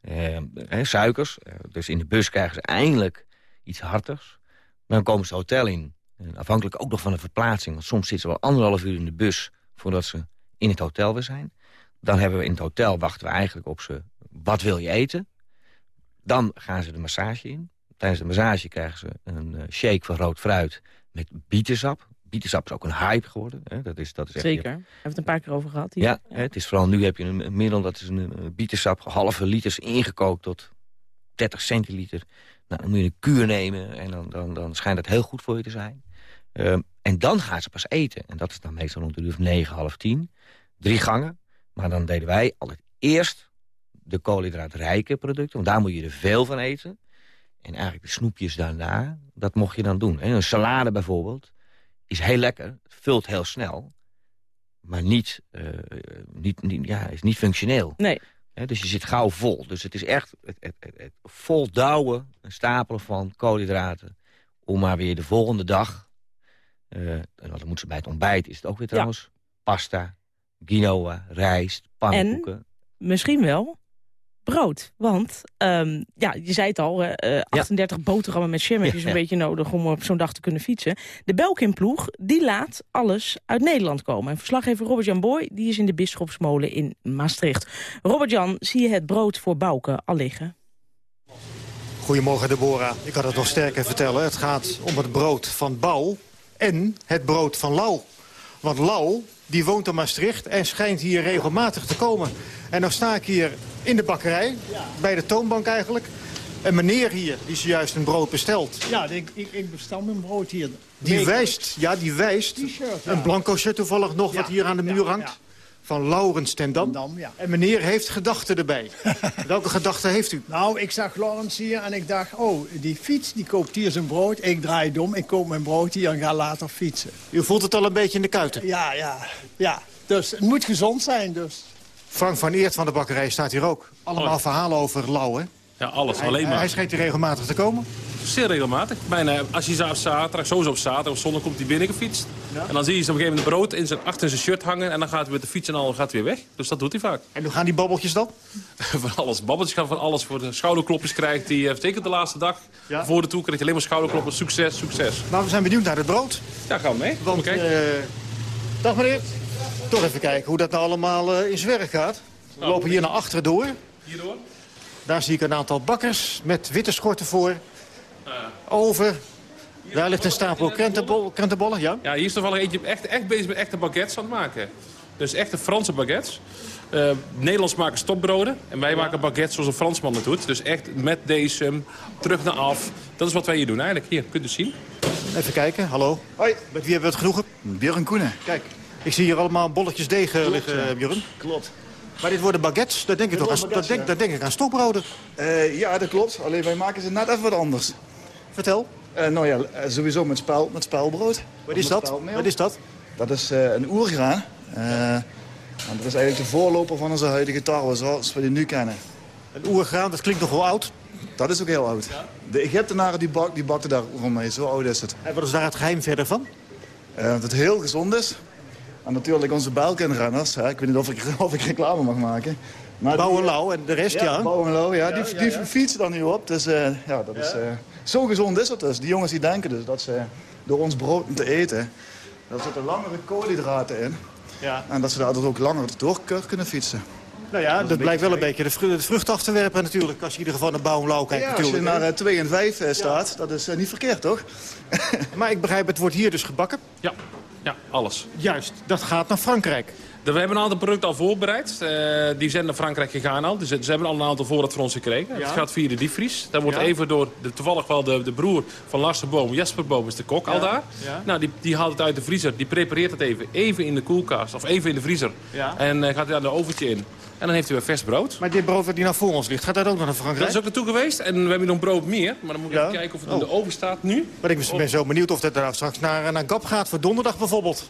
Eh, suikers. Eh, dus in de bus krijgen ze eindelijk iets hartigs. Dan komen ze hotel in. En afhankelijk ook nog van de verplaatsing. Want soms zitten ze wel anderhalf uur in de bus... voordat ze in het hotel weer zijn. Dan hebben we in het hotel, wachten we eigenlijk op ze... wat wil je eten? Dan gaan ze de massage in. Tijdens de massage krijgen ze een eh, shake van rood fruit met bietensap. Bietensap is ook een hype geworden. Hè? Dat is, dat is echt, Zeker. Hebben we het een paar keer over gehad. hier. ja, hè, het is vooral nu heb je een, een middel, dat is een, een bietensap, halve liters ingekookt tot 30 centiliter. Nou, dan moet je een kuur nemen en dan, dan, dan schijnt het heel goed voor je te zijn. Ehm, en dan gaan ze pas eten. En dat is dan meestal rond de uur of negen, half tien. Drie gangen. Maar dan deden wij altijd eerst de koolhydraatrijke producten. Want daar moet je er veel van eten. En eigenlijk de snoepjes daarna, dat mocht je dan doen. En een salade bijvoorbeeld is heel lekker. Vult heel snel. Maar niet, eh, niet, niet, ja, is niet functioneel. Nee. Dus je zit gauw vol. Dus het is echt het, het, het, het vol douwen, een stapelen van koolhydraten... om maar weer de volgende dag... eh, en dan moeten ze bij het ontbijt, is het ook weer trouwens... pasta, quinoa, rijst, pannenkoeken. Misschien wel brood. Want, ehm, ja, je zei het al, eh, 38 boterhammen met jam Ja, zo'n ja. beetje nodig om op zo'n dag te kunnen fietsen. De Belkin-ploeg, die laat alles uit Nederland komen. En verslaggever Robert-Jan Boy, die is in de Bisschopsmolen in Maastricht. Robert-Jan, zie je het brood voor Bouke al liggen? Goedemorgen Deborah. Ik kan het nog sterker vertellen. Het gaat om het brood van Bouw en het brood van Lau. Want Lau, die woont in Maastricht en schijnt hier regelmatig te komen. En dan sta ik hier in de bakkerij, bij de toonbank eigenlijk. Een meneer hier, die zojuist een brood bestelt. Ja, ik, ik, ik bestel mijn brood hier. Die wijst, ja, die wijst. Een blanco shirt toevallig nog, wat hier aan de muur hangt. Van Laurens ten Dam. ja. En meneer heeft gedachten erbij. Welke gedachten heeft u? Nou, ik zag Lawrence hier en ik dacht, oh, die fiets, die koopt hier zijn brood. Ik draai dom, ik koop mijn brood hier en ga later fietsen. U voelt het al een beetje in de kuiten? Ja, ja, ja. Dus het moet gezond zijn, dus. Frank van Eert van de bakkerij staat hier ook. Allemaal verhalen over Lau, hè? Ja, alles. Hij- alleen maar. Hij schijnt hier regelmatig te komen. Zeer regelmatig. Bijna, als je op zaterdag, sowieso op zaterdag of zondag komt hij binnengefietst. En dan zie je ze op een gegeven moment brood in zijn, achter zijn shirt hangen. En dan gaat hij met de fiets en al gaat hij weer weg. Dus dat doet hij vaak. En hoe gaan die babbeltjes dan? van alles. Babbeltjes gaan van alles. Voor de schouderklopjes krijgt hij. eh, Zeker de laatste dag. Voor de toe krijgt hij alleen maar schouderkloppers. Succes, succes. Maar we zijn benieuwd naar het brood. Ja, gaan we mee. Want, eh, dag meneer. Toch even kijken hoe dat nou allemaal eh, in zijn werk gaat. We lopen hier naar achteren door. Hierdoor? Daar zie ik een aantal bakkers met witte schorten voor. Over. Daar ligt een stapel krentenbol, krentenbollen, ja. Ja, hier is toevallig eentje echt, echt bezig met echte baguettes aan het maken. Dus echte Franse baguettes. Eh Nederlands maken stopbroden. En wij maken baguettes zoals een Fransman het doet. Dus echt met deze, terug naar af. Dat is wat wij hier doen eigenlijk. Hier, kunt u zien. Even kijken, hallo. Hoi. Met wie hebben we het genoegen? Björn Koenen. Kijk, ik zie hier allemaal bolletjes deeg Klopt, liggen, ja. Björn. Klopt. Maar dit worden baguettes, daar denk ik, toch aan, dat denk, denk ik aan stokbroden. Eh, ja, dat klopt. Alleen wij maken ze net even wat anders. Vertel. Eh, nou ja, eh, sowieso met, spel, met spelbrood. Wat is dat? spelmeel. Wat is dat? Dat is een oergraan. En dat is eigenlijk de voorloper van onze huidige tarwe, zoals we die nu kennen. Een oergraan, dat klinkt nog wel oud. Dat is ook heel oud. De Egyptenaren die, bak, die bakten daar rond mee, zo oud is het. En wat is daar het geheim verder van? Dat het heel gezond is. En natuurlijk onze Belkin-renners. hè, Ik weet niet of ik, of ik reclame mag maken. Maar Bouw en eh, de rest, ja. Ja. Ja, die ja, die fietsen dan nu op. Dus eh, ja, dat is, eh, zo gezond is het dus. Die jongens die denken dus dat ze door ons brood te eten... daar zitten langere koolhydraten in. Ja. En dat ze daardoor ook langer door kunnen fietsen. Nou ja, dat, blijkt wel een beetje de, vru de vrucht af te werpen natuurlijk. Als je in ieder geval naar Bouw en Lau kijkt Ja, als je natuurlijk. naar 2 en 5 staat, dat is eh, niet verkeerd, toch? maar ik begrijp, het wordt hier dus gebakken. Ja, ja alles. Juist, dat gaat naar Frankrijk. We hebben een aantal producten al voorbereid. Eh, die zijn naar Frankrijk gegaan al. Dus ze hebben al een aantal voorraad voor ons gekregen. Ja. Het gaat via de diepvries. Daar wordt Ja. even door de, toevallig wel de, de broer van Lars de Boom, Jesper Boom, is de kok al daar. Nou, die, die haalt het uit de vriezer. Die prepareert het even. Even in de koelkast of even in de vriezer. Ja. En eh, gaat hij aan de oventje in. En dan heeft hij weer vers brood. Maar dit brood hier nou voor ons ligt, gaat dat ook nog naar Frankrijk? Dat is ook naartoe geweest. En we hebben hier nog brood meer. Maar dan moet ik Ja. even kijken of het Oh. in de oven staat nu. Maar ik ben zo benieuwd of dat nou straks naar, naar Gap gaat voor donderdag bijvoorbeeld.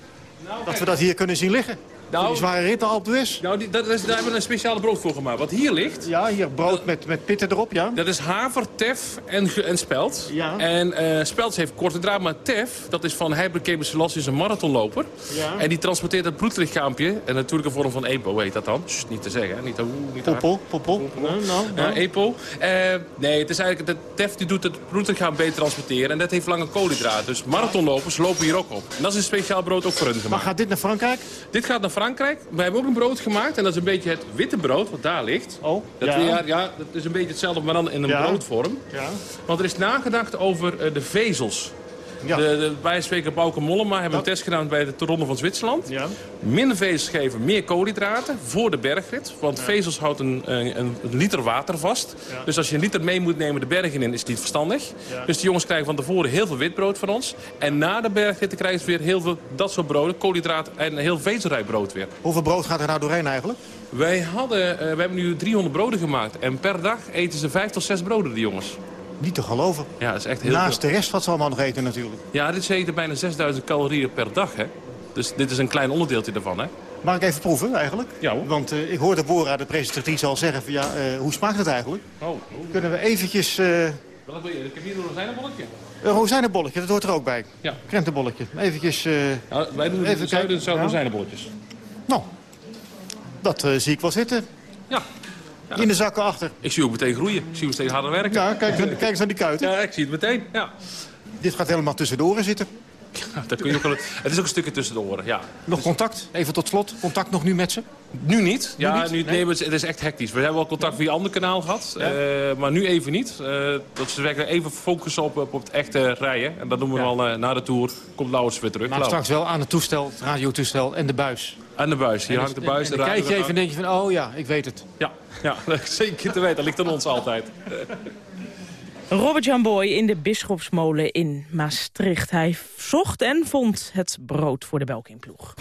dat we dat hier kunnen zien liggen. Nou, die zware rit naar Alpe d'Huez. Nou, die, dat is, daar hebben we een speciale brood voor gemaakt. Wat hier ligt... Ja, hier brood met, met pitten erop, ja. Dat is haver, tef en, en spelt. Ja. En eh spelt heeft korte draad, maar tef, dat is van Kebus Selassie, is een marathonloper. Ja. En die transporteert het bloedlichaampje, en natuurlijk een vorm van EPO heet dat dan. Sst, niet te zeggen, niet te... Niet poppel. Nou, nou, Ja, nou. EPO. Eh, nee, het is eigenlijk, de TEF die doet het bloedlichaam beter transporteren. En dat heeft lange koolhydraten. Dus marathonlopers lopen hier ook op. En dat is een speciaal brood ook voor hun Maar gemaakt. gaat dit naar Frankrijk? Dit gaat naar Frankrijk. We hebben ook een brood gemaakt. En dat is een beetje het witte brood wat daar ligt. Oh, dat, ja. ja. Ja, dat is een beetje hetzelfde, maar dan in een Ja. broodvorm. Ja. Want er is nagedacht over eh, de vezels. Ja. De, de, wij spreken Bauke Mollema hebben een test gedaan bij de Ronde van Zwitserland. Ja. Minder vezels geven meer koolhydraten voor de bergrit. Want vezels houdt een, een, een liter water vast. Dus als je een liter mee moet nemen de bergen in, is het niet verstandig. Dus die jongens krijgen van tevoren heel veel witbrood van ons. En na de bergrit krijgen ze weer heel veel dat soort broden. Koolhydraat en heel vezelrijk brood weer. Hoeveel brood gaat er nou doorheen eigenlijk? Wij hadden, eh, we hebben nu 300 broden gemaakt. En per dag eten ze 5 tot 6 broden, die jongens. Niet te geloven. Ja, dat is echt heel Naast veel. de rest wat ze allemaal nog eten natuurlijk. Ja, dit eten bijna 6000 calorieën per dag, hè. Dus dit is een klein onderdeeltje daarvan, hè. Mag ik even proeven eigenlijk? Ja hoor. Want eh, ik hoorde Bora, de presentatrice, al zeggen van ja, eh, hoe smaakt het eigenlijk? Oh, Kunnen we eventjes... Welk wil je? Ik heb hier een rozijnenbolletje. een rozijnenbolletje, dat hoort er ook bij. Ja. Krentenbolletje. Eventjes... Ja, wij doen Even even zuiden Ja. rozijnenbolletjes. nou, Dat zie ik wel zitten. Ja. In de zakken achter. Ik zie ook meteen groeien. Ik zie ook steeds harder werken. Ja, kijk, eens- kijk eens naar die kuiten. Ja, ik zie het meteen. Ja. Dit gaat helemaal tussendoor zitten. Dat kun je ook wel, het is ook een stukje tussen de oren, ja. Nog contact? Even tot slot. Contact nog nu met ze? Nu niet. Ja, niet? nu, nee, het is- het is echt hectisch. We hebben wel contact via een ander kanaal gehad. eh, maar nu even niet. Eh, dat ze werken even focussen op, op het echte rijden. En dat doen we dan eh, na de Tour. Komt Lauwers weer terug. Maar straks wel aan het toestel, het radiotoestel en de buis. En de buis. Hier En hangt de buis. En, de en kijk je even en denk je van, oh ja, ik weet het. Ja, ja, zeker te weten. Dat ligt aan ons altijd. Robert Jan Boy in de Bisschopsmolen in Maastricht. Hij zocht en vond het brood voor de Belkinploeg.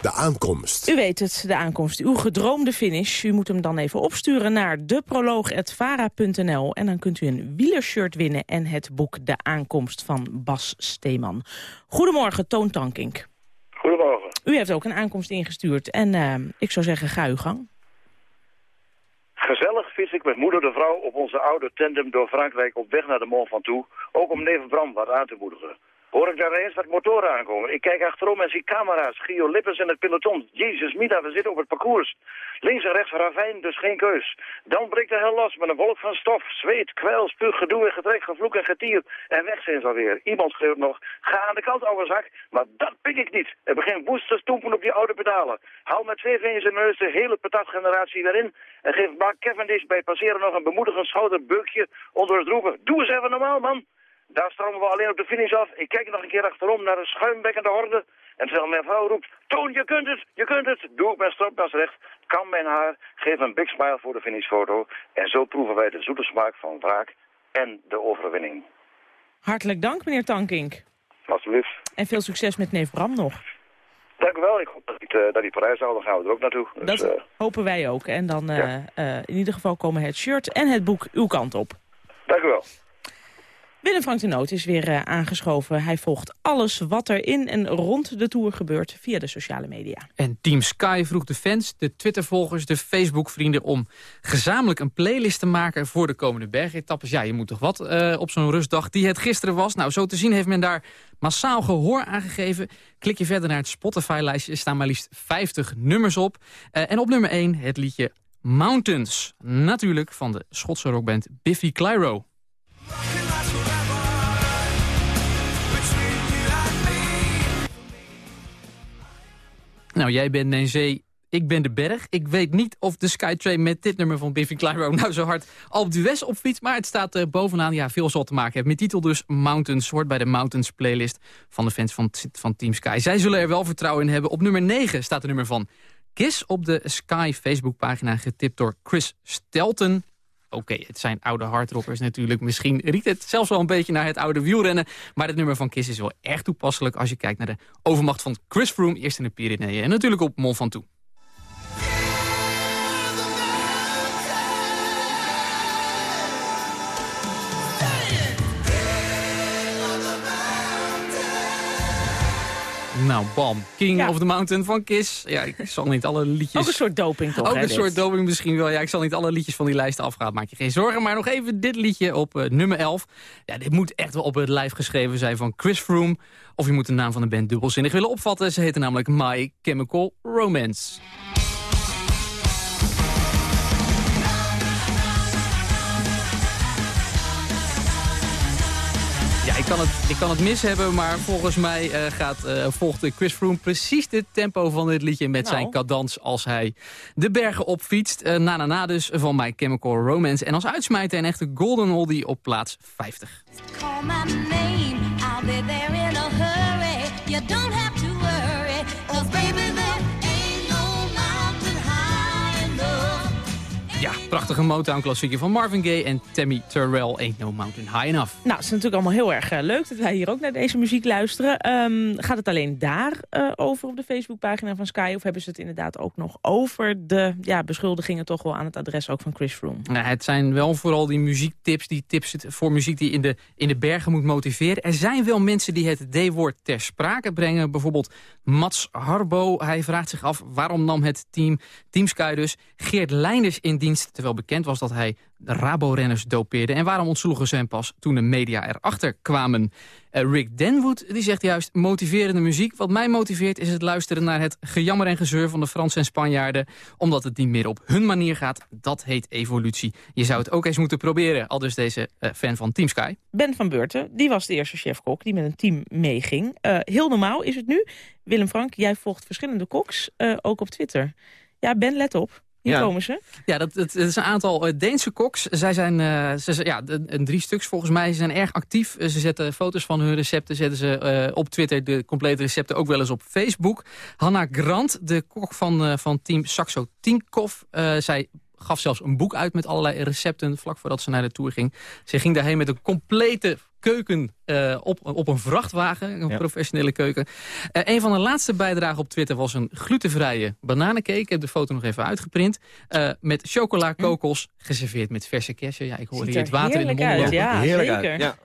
De aankomst. U weet het, de aankomst. Uw gedroomde finish. U moet hem dan even opsturen naar deproloog.vara.nl. En dan kunt u een wielershirt winnen en het boek De Aankomst van Bas Steeman. Goedemorgen, Toon Tankink. U heeft ook een aankomst ingestuurd. En eh, ik zou zeggen, ga uw gang. Gezellig fiets ik met moeder de vrouw op onze oude tandem door Frankrijk op weg naar de Mont Ventoux. Ook om neef Bram wat aan te moedigen. Hoor ik daar ineens wat motoren aankomen. Ik kijk achterom en zie camera's, Gio Lippens en het peloton. Jezus, Mida, we zitten op het parcours. Links en rechts ravijn, dus geen keus. Dan breekt de hel los met een wolk van stof, zweet, kwel, spuug, gedoe en getrek, gevloek en getier. En weg zijn ze alweer. Iemand schreeuwt nog, ga aan de kant, oude zak. Maar dat pik ik niet. Er begint woest te op die oude pedalen. Haal met twee vingers in neus de hele patatgeneratie weer in. En geef Mark Cavendish bij passeren nog een bemoedigend schouderbeukje onder het roepen. Doe eens even normaal, man. Daar stromen we alleen op de finish af. Ik kijk nog een keer achterom naar de schuimbekkende horde. En terwijl mijn vrouw roept, Toon, je kunt het, je kunt het. Doe ik mijn stropdas recht, kam mijn haar, geef een big smile voor de finishfoto. En zo proeven wij de zoete smaak van wraak en de overwinning. Hartelijk dank, meneer Tankink. Alsjeblieft. En veel succes met neef Bram nog. Dank u wel. Ik hoop dat hij uh, dat die Parijs. Dan gaan we er ook naartoe. Dus, Dat eh, hopen wij ook. En dan eh, Ja. eh, in ieder geval komen het shirt en het boek uw kant op. dank u wel. Willem Frank de Noot is weer eh, aangeschoven. Hij volgt alles wat er in en rond de Tour gebeurt via de sociale media. En Team Sky vroeg de fans, de Twitter-volgers, de Facebook-vrienden... om gezamenlijk een playlist te maken voor de komende bergetappes. Ja, je moet toch wat eh, op zo'n rustdag die het gisteren was. Nou, zo te zien heeft men daar massaal gehoor aan gegeven. Klik je verder naar het Spotify-lijstje, er staan maar liefst 50 nummers op. Eh, en op nummer 1 het liedje Mountains. Natuurlijk van de Schotse rockband Biffy Clyro. Nou, jij bent mijn zee, ik ben de berg. Ik weet niet of de Skytrain met dit nummer van Biffy Clyro nou zo hard op de West opfietst. Maar het staat eh, bovenaan, ja, veel zal te maken hebben. Met titel dus Mountains, hoort bij de Mountains playlist van de fans van, van Team Sky. Zij zullen er wel vertrouwen in hebben. Op nummer 9 staat de nummer van Kiss op de Sky Facebookpagina, getipt door Chris Stelton. Oké, het zijn oude hardrockers natuurlijk. Misschien riekt het zelfs wel een beetje naar het oude wielrennen. Maar het nummer van Kiss is wel erg toepasselijk... als je kijkt naar de overmacht van Chris Froome... eerst in de Pyreneeën en natuurlijk op Mont Ventoux. Nou, bam. King Ja. of the Mountain van Kiss. Ja, ik zal niet alle liedjes... Ook een soort doping toch, Ook hè, een dit? soort doping misschien wel. Ja, ik zal niet alle liedjes van die lijst afgaan. Maak je geen zorgen. Maar nog even dit liedje op eh, nummer 11. Ja, dit moet echt wel op het lijf geschreven zijn van Chris Froome. Of je moet de naam van de band dubbelzinnig willen opvatten. Ze heten namelijk My Chemical Romance. Ja, ik kan, het, ik kan het mis hebben, maar volgens mij eh, gaat, eh, volgt Chris Froome precies dit tempo van dit liedje met Nou. zijn cadans als hij de bergen opfietst. Eh, na na na dus van My Chemical Romance. En als uitsmijter een echte golden oldie op plaats 50. Prachtige Motown-klassieker van Marvin Gaye en Tammy Terrell. Ain't No Mountain High Enough. Nou, het is natuurlijk allemaal heel erg eh, leuk dat wij hier ook naar deze muziek luisteren. Ehm, gaat het alleen daar eh, over op de Facebookpagina van Sky? Of hebben ze het inderdaad ook nog over de ja, beschuldigingen toch wel aan het adres ook van Chris Froome? Nou, het zijn wel vooral die muziektips, die tips voor muziek die in de, in de bergen moet motiveren. Er zijn wel mensen die het D-woord ter sprake brengen. Bijvoorbeeld Mats Harbo. Hij vraagt zich af waarom nam het team, Team Sky dus Geert Leinders in dienst... terwijl bekend was dat hij Rabo-renners dopeerde? En waarom ontsloegen ze hem pas toen de media erachter kwamen? Eh, Rick Denwood die zegt juist motiverende muziek. Wat mij motiveert is het luisteren naar het gejammer en gezeur van de Fransen en Spanjaarden. Omdat het niet meer op hun manier gaat. Dat heet evolutie. Je zou het ook eens moeten proberen. Al dus deze eh, fan van Team Sky. Ben van Beurten, die was de eerste chefkok die met een team meeging. Eh, heel normaal is het nu. Willem Frank, jij volgt verschillende koks, ook op Twitter. Ja, Ben, let op. Hier Ja. komen ze. Ja, dat, dat, dat is een aantal eh, Deense koks. Zij zijn, eh, ze, ja, de- drie stuks volgens mij. Ze zijn erg actief. Eh, Ze zetten foto's van hun recepten zetten ze op Twitter. De complete recepten ook wel eens op Facebook. Hanna Grant, de kok van, van team Saxo Tinkoff. zij gaf zelfs een boek uit met allerlei recepten... vlak voordat ze naar de Tour ging. Ze ging daarheen met een complete keuken eh, op, op een vrachtwagen. Een Ja. professionele keuken. Eh, een van de laatste bijdragen op Twitter was een glutenvrije bananencake. Ik heb de foto nog even uitgeprint. Eh, met chocola, kokos, geserveerd met verse kersen. Ja, ik hoor hier er het water in de mond uit, lopen. ja, Heerlijk uit, zeker. ja.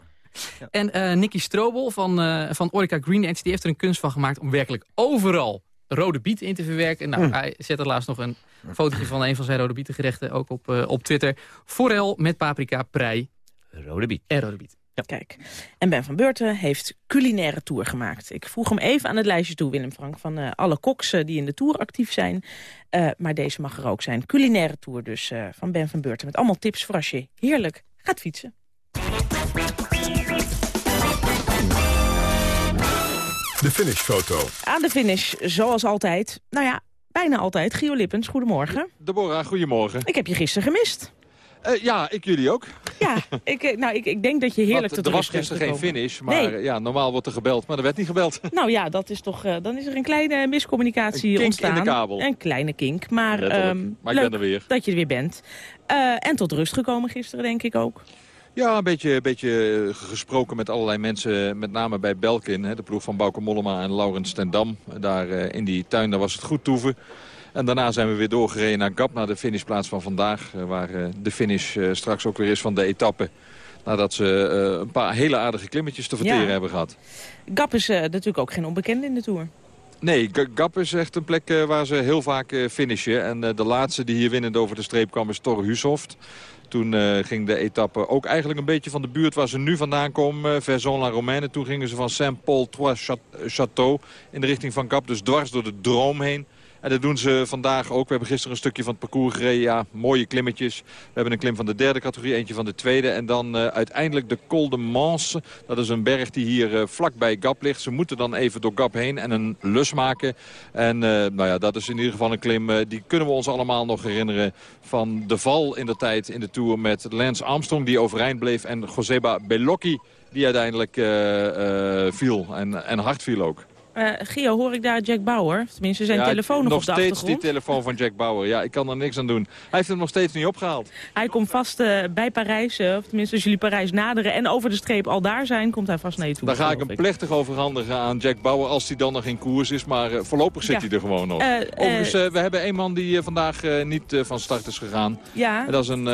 En eh Nicky Strobel van, eh van Orica Green Edge, die heeft er een kunst van gemaakt... om werkelijk overal rode biet in te verwerken. Nou, Mm. hij zet er laatst nog een fotootje van een van zijn rode bietengerechten... ook op, eh, op Twitter. Forel met paprika, prei Rode biet. en rode biet. Kijk, en Ben van Beurten heeft culinaire tour gemaakt. Ik voeg hem even aan het lijstje toe, Willem Frank... van eh, alle koks eh, die in de tour actief zijn. Eh, maar deze mag er ook zijn. Culinaire tour dus eh, van Ben van Beurten. Met allemaal tips voor als je heerlijk gaat fietsen. De finishfoto. Aan de finish, zoals altijd. Nou ja, bijna altijd. Gio Lippens, goedemorgen. Deborah, goedemorgen. Ik heb je gisteren gemist. Eh, ja, ik jullie ook. Ja, ik, eh, nou, ik, ik denk dat je heerlijk tot er was gisteren geen finish, maar Nee. eh, ja, normaal wordt er gebeld, maar er werd niet gebeld. Nou ja, dat is toch, dan is er een kleine miscommunicatie Een ontstaan. in de kabel. Een kleine kink, maar, ehm, Maar ik leuk ben er weer. dat je er weer bent. En tot rust gekomen gisteren, denk ik ook. Ja, een beetje, een beetje gesproken met allerlei mensen, met name bij Belkin. Hè, de ploeg van Bauke Mollema en Laurens ten Dam. Daar in die tuin daar was het goed toeven. En daarna zijn we weer doorgereden naar Gap, naar de finishplaats van vandaag. eh, waar eh, de finish eh, straks ook weer is van de etappe. Nadat ze een paar hele aardige klimmetjes te verteren Ja. hebben gehad. Gap is natuurlijk ook geen onbekende in de Tour. Nee, Gap is echt een plek waar ze heel vaak finishen. En de laatste die hier winnend over de streep kwam is Torre Husoft. Toen ging de etappe ook eigenlijk een beetje van de buurt waar ze nu vandaan komen. Verzon-la-Romaine. Toen gingen ze van Saint-Paul-Trois-Château in de richting van Gap. Dus dwars door de droom heen. En dat doen ze vandaag ook. We hebben gisteren een stukje van het parcours gereden. Ja, mooie klimmetjes. We hebben een klim van de derde categorie, eentje van de tweede. En dan eh, uiteindelijk de Col de Manse. Dat is een berg die hier eh, vlak bij Gap ligt. Ze moeten dan even door Gap heen en een lus maken. En eh, nou ja, dat is in ieder geval een klim. eh, die kunnen we ons allemaal nog herinneren van de val in de tijd in de Tour met Lance Armstrong die overeind bleef. En Joseba Bellocchi die uiteindelijk eh, eh, viel en, en hard viel ook. Eh, Gio, hoor ik daar Jack Bauer? Tenminste, zijn Ja, telefoon nog, nog op de steeds achtergrond. die telefoon van Jack Bauer. Ja, ik kan er niks aan doen. Hij heeft hem nog steeds niet opgehaald. Hij komt vast eh, bij Parijs, eh, of tenminste als jullie Parijs naderen... en over de streep al daar zijn, komt hij vast naar je toe. Daar ga ik hem plechtig overhandigen aan Jack Bauer als hij dan nog in koers is. Maar voorlopig zit Ja. hij er gewoon nog. Overigens, we hebben een man die vandaag niet van start is gegaan. Ja. Dat is een,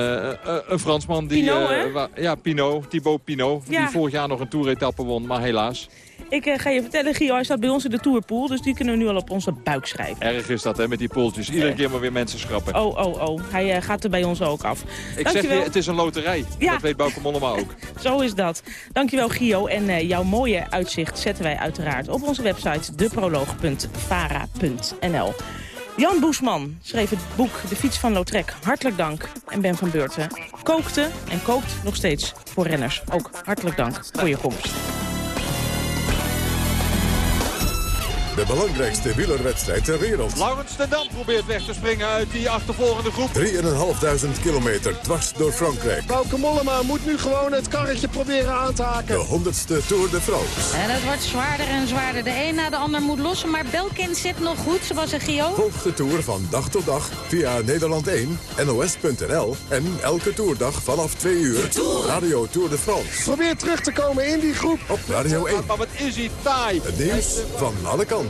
een Fransman. Die, wa- ja, Pinot. Thibaut Pinot. Ja. Die vorig jaar nog een toeretappe won, maar helaas. Ik eh, ga je vertellen, Gio, hij staat bij ons in de Tourpool... dus die kunnen we nu al op onze buik schrijven. Erg is dat, hè, met die poeltjes. Iedere keer maar weer mensen schrappen. Oh, oh, oh. Hij eh, gaat er bij ons ook af. Ik zeg Dankjewel. je, het is een loterij. Ja. Dat weet Bauke Mollema ook. Zo is dat. Dankjewel, Gio. En eh, jouw mooie uitzicht zetten wij uiteraard op onze website deproloog.vara.nl. Jan Boesman schreef het boek De Fiets van Lautrec. Hartelijk dank. En Ben van Beurten kookte en kookt nog steeds voor renners. Ook hartelijk dank voor je komst. De belangrijkste wielerwedstrijd ter wereld. Laurens ten Dam probeert weg te springen uit die achtervolgende groep. 3.500 kilometer dwars door Frankrijk. Bauke Mollema moet nu gewoon het karretje proberen aan te haken. De 100ste Tour de France. En het wordt zwaarder en zwaarder. De een na de ander moet lossen, maar Belkin zit nog goed, zoals een Gio. Volg de Tour van dag tot dag via Nederland 1, NOS.nl en elke toerdag vanaf 2 uur. Radio Tour de France. Probeer terug te komen in die groep. Op Radio 1. Maar wat is hij taai. Het nieuws van alle kanten.